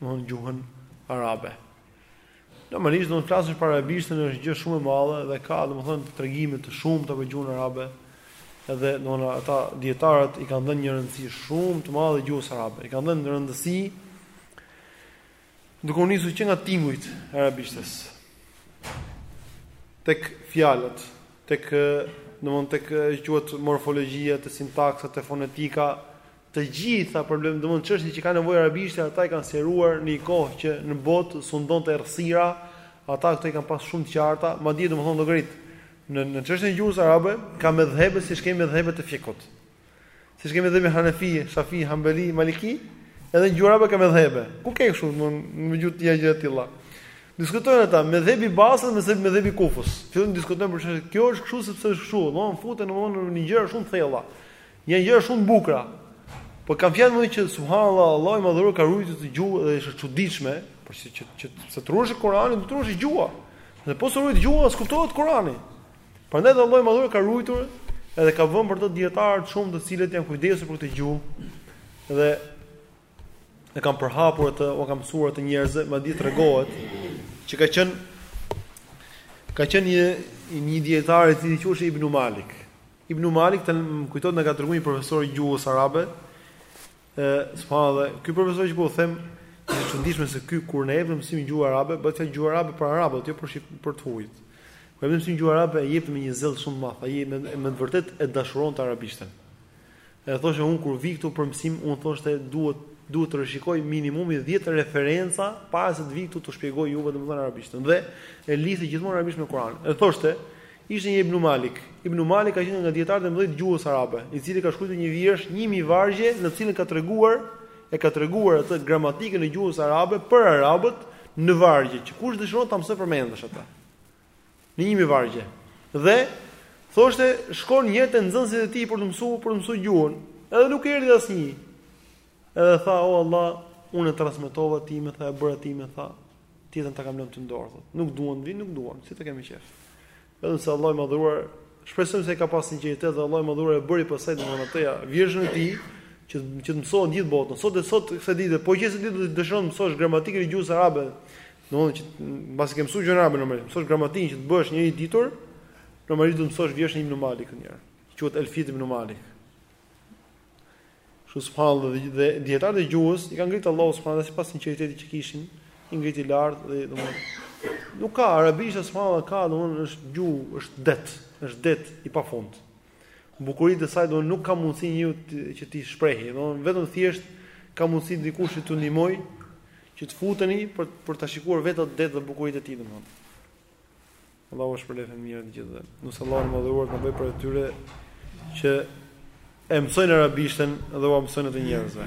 domethënë gjuhën arabe. Normalisht do të flasësh për arabishtin është gjë shumë e madhe dhe ka domethënë tregime të shumta për gjuhën arabe. Edhe domethënë ata dietarët i kanë dhënë një rëndësi shumë të madhe gjuhës arabe. I kanë dhënë rëndësi duke u nisur që nga tingujt e arabishtes. Tek fjalët, tek domethënë tek si quhet morfologjia, te sintaksa, te fonetika, Të gjitha problemet, domthonë çështjet që kanë nevojë arabishti ata i kanë sqaruar në një kohë që në botë sundonte errësira, ata këto i kanë pas shumë të qarta, madje domthonë llogarit në çështjen e gjuhës arabe ka medhhebe siç kemi medhhebe të fikhut. Siç kemi medhhebe Hanefi, Shafi, Hambeli, Maliki, edhe në gjuhë arabe ka medhhebe. Ku ke kështu domthonë në gjuhë të tjera gjëra të tilla. Diskutojnë ata medhhebi i Basrës me medhhebin e Kufës. Fillojnë diskutojnë për çështje. Kjo është kështu sepse është kështu, domthonë futen domthonë në gjëra shumë të thella. Janë gjëra shumë të bukura. Po kam fjalën që subhanallahu Allahu i madhëruar e ka ruajtur këtë gjuhë dhe është e çuditshme, por sepse që të ruhet Kur'ani, do të ruhet gjuha. Dhe po s'u ruajt gjuha, s'kuptohet Kur'ani. Prandaj dhe Allahu i madhëruar ka ruajtur edhe ka vënë për të dietarë të shumë të cilët janë kujdesur për këtë gjuhë. Dhe e kanë përhapur atë, ua kanë mësuar atë njerëzve, madje tregohet që ka qenë ka qenë një një dietar i cili quhej Ibn Malik. Ibn Malik më kujtohet na ka treguar një profesor i gjuhës arabe. Ë, subhanallahu, ky profesor që po u them, është çuditshme se ky kur na jepte mësim gjuhë arabe, bëhet fjalë gjuhë arabe për arabët, jo për shqip, për të huajt. Kur jepte mësimin gjuhë arabe, e jepte me një zell shumë të madh, ai me me të vërtet e dashuronte arabishten. E thoshte unë kur vij këtu për mësim unë thoshte duhet duhet të rishikoj minimumi 10 referenca para se të vij këtu t'ju shpjegoj juve domethënë arabishten. Dhe e lidhte gjithmonë arabishten me Kur'anin. E thoshte ishte një Ibn Malik. Ibn Malik ka qenë nga dijetarët e mëdhenj të gjuhës arabe, i cili ka shkruar një vjershë 1000 vargje në cilën ka treguar e ka treguar atë gramatikën e gjuhës arabe për arabët në vargje, që kush dëshiron ta mësojë përmendësh atë. Në një mijë vargje. Dhe thoshte shkon një herë te nxënësit e tij për të mësuar, për të mësuar gjuhën. Edhe nuk erdhi asnjë. Edhe tha, "O Allah, unë e transmetova timen tha, e bëra timen tha. Tjetrën ta kam lënë ty në dorë." Thot, "Nuk duan të vinë, nuk duan, si të kemi qejf." Edhe se Allah i madhuar shpresojmë se ka pas sinqeritet dhe Allahu i madhëruar e bëri pastaj domethënë atë vjershën e tij që që të mësohet në gjithë botën. Sot e sot kësaj dite, po qe se ti dëshiron të mësosh gramatikën e gjuhës arabe, Domthonjë që mbasi ke mësuar gjuhën arabe normalisht mësosh gramatikën që të bësh njeri i ditur, normalisht do të mësosh vjershën ibn Malik njëherë. Quhet Elfijet ibn Malik. Shu subhanallahu dhe, dhe dijetarët e gjuhës i ka ngritur Allahu subhanallahu sipas sinqeritetit që kishin, i ngriti lart dhe domthonjë nuk ka arabisht subhanallahu ka domthonjë është gjuhë, është det, është det i pafund. Bukuritë e saj domthon nuk ka mundësi njeriu që t'i shprehi, domthon vetëm thjesht ka mundësi dikush t'ju ndihmoj që të futeni për për ta shikuar vetë atë det dhe bukuritë e tij domthon. Allahu ju shpërbleftë me mirë të gjithëve. Lus Allahun mua dhe juve të bëj prej atyre që e mësojnë arabishten dhe ua mësojnë atë njerëzve.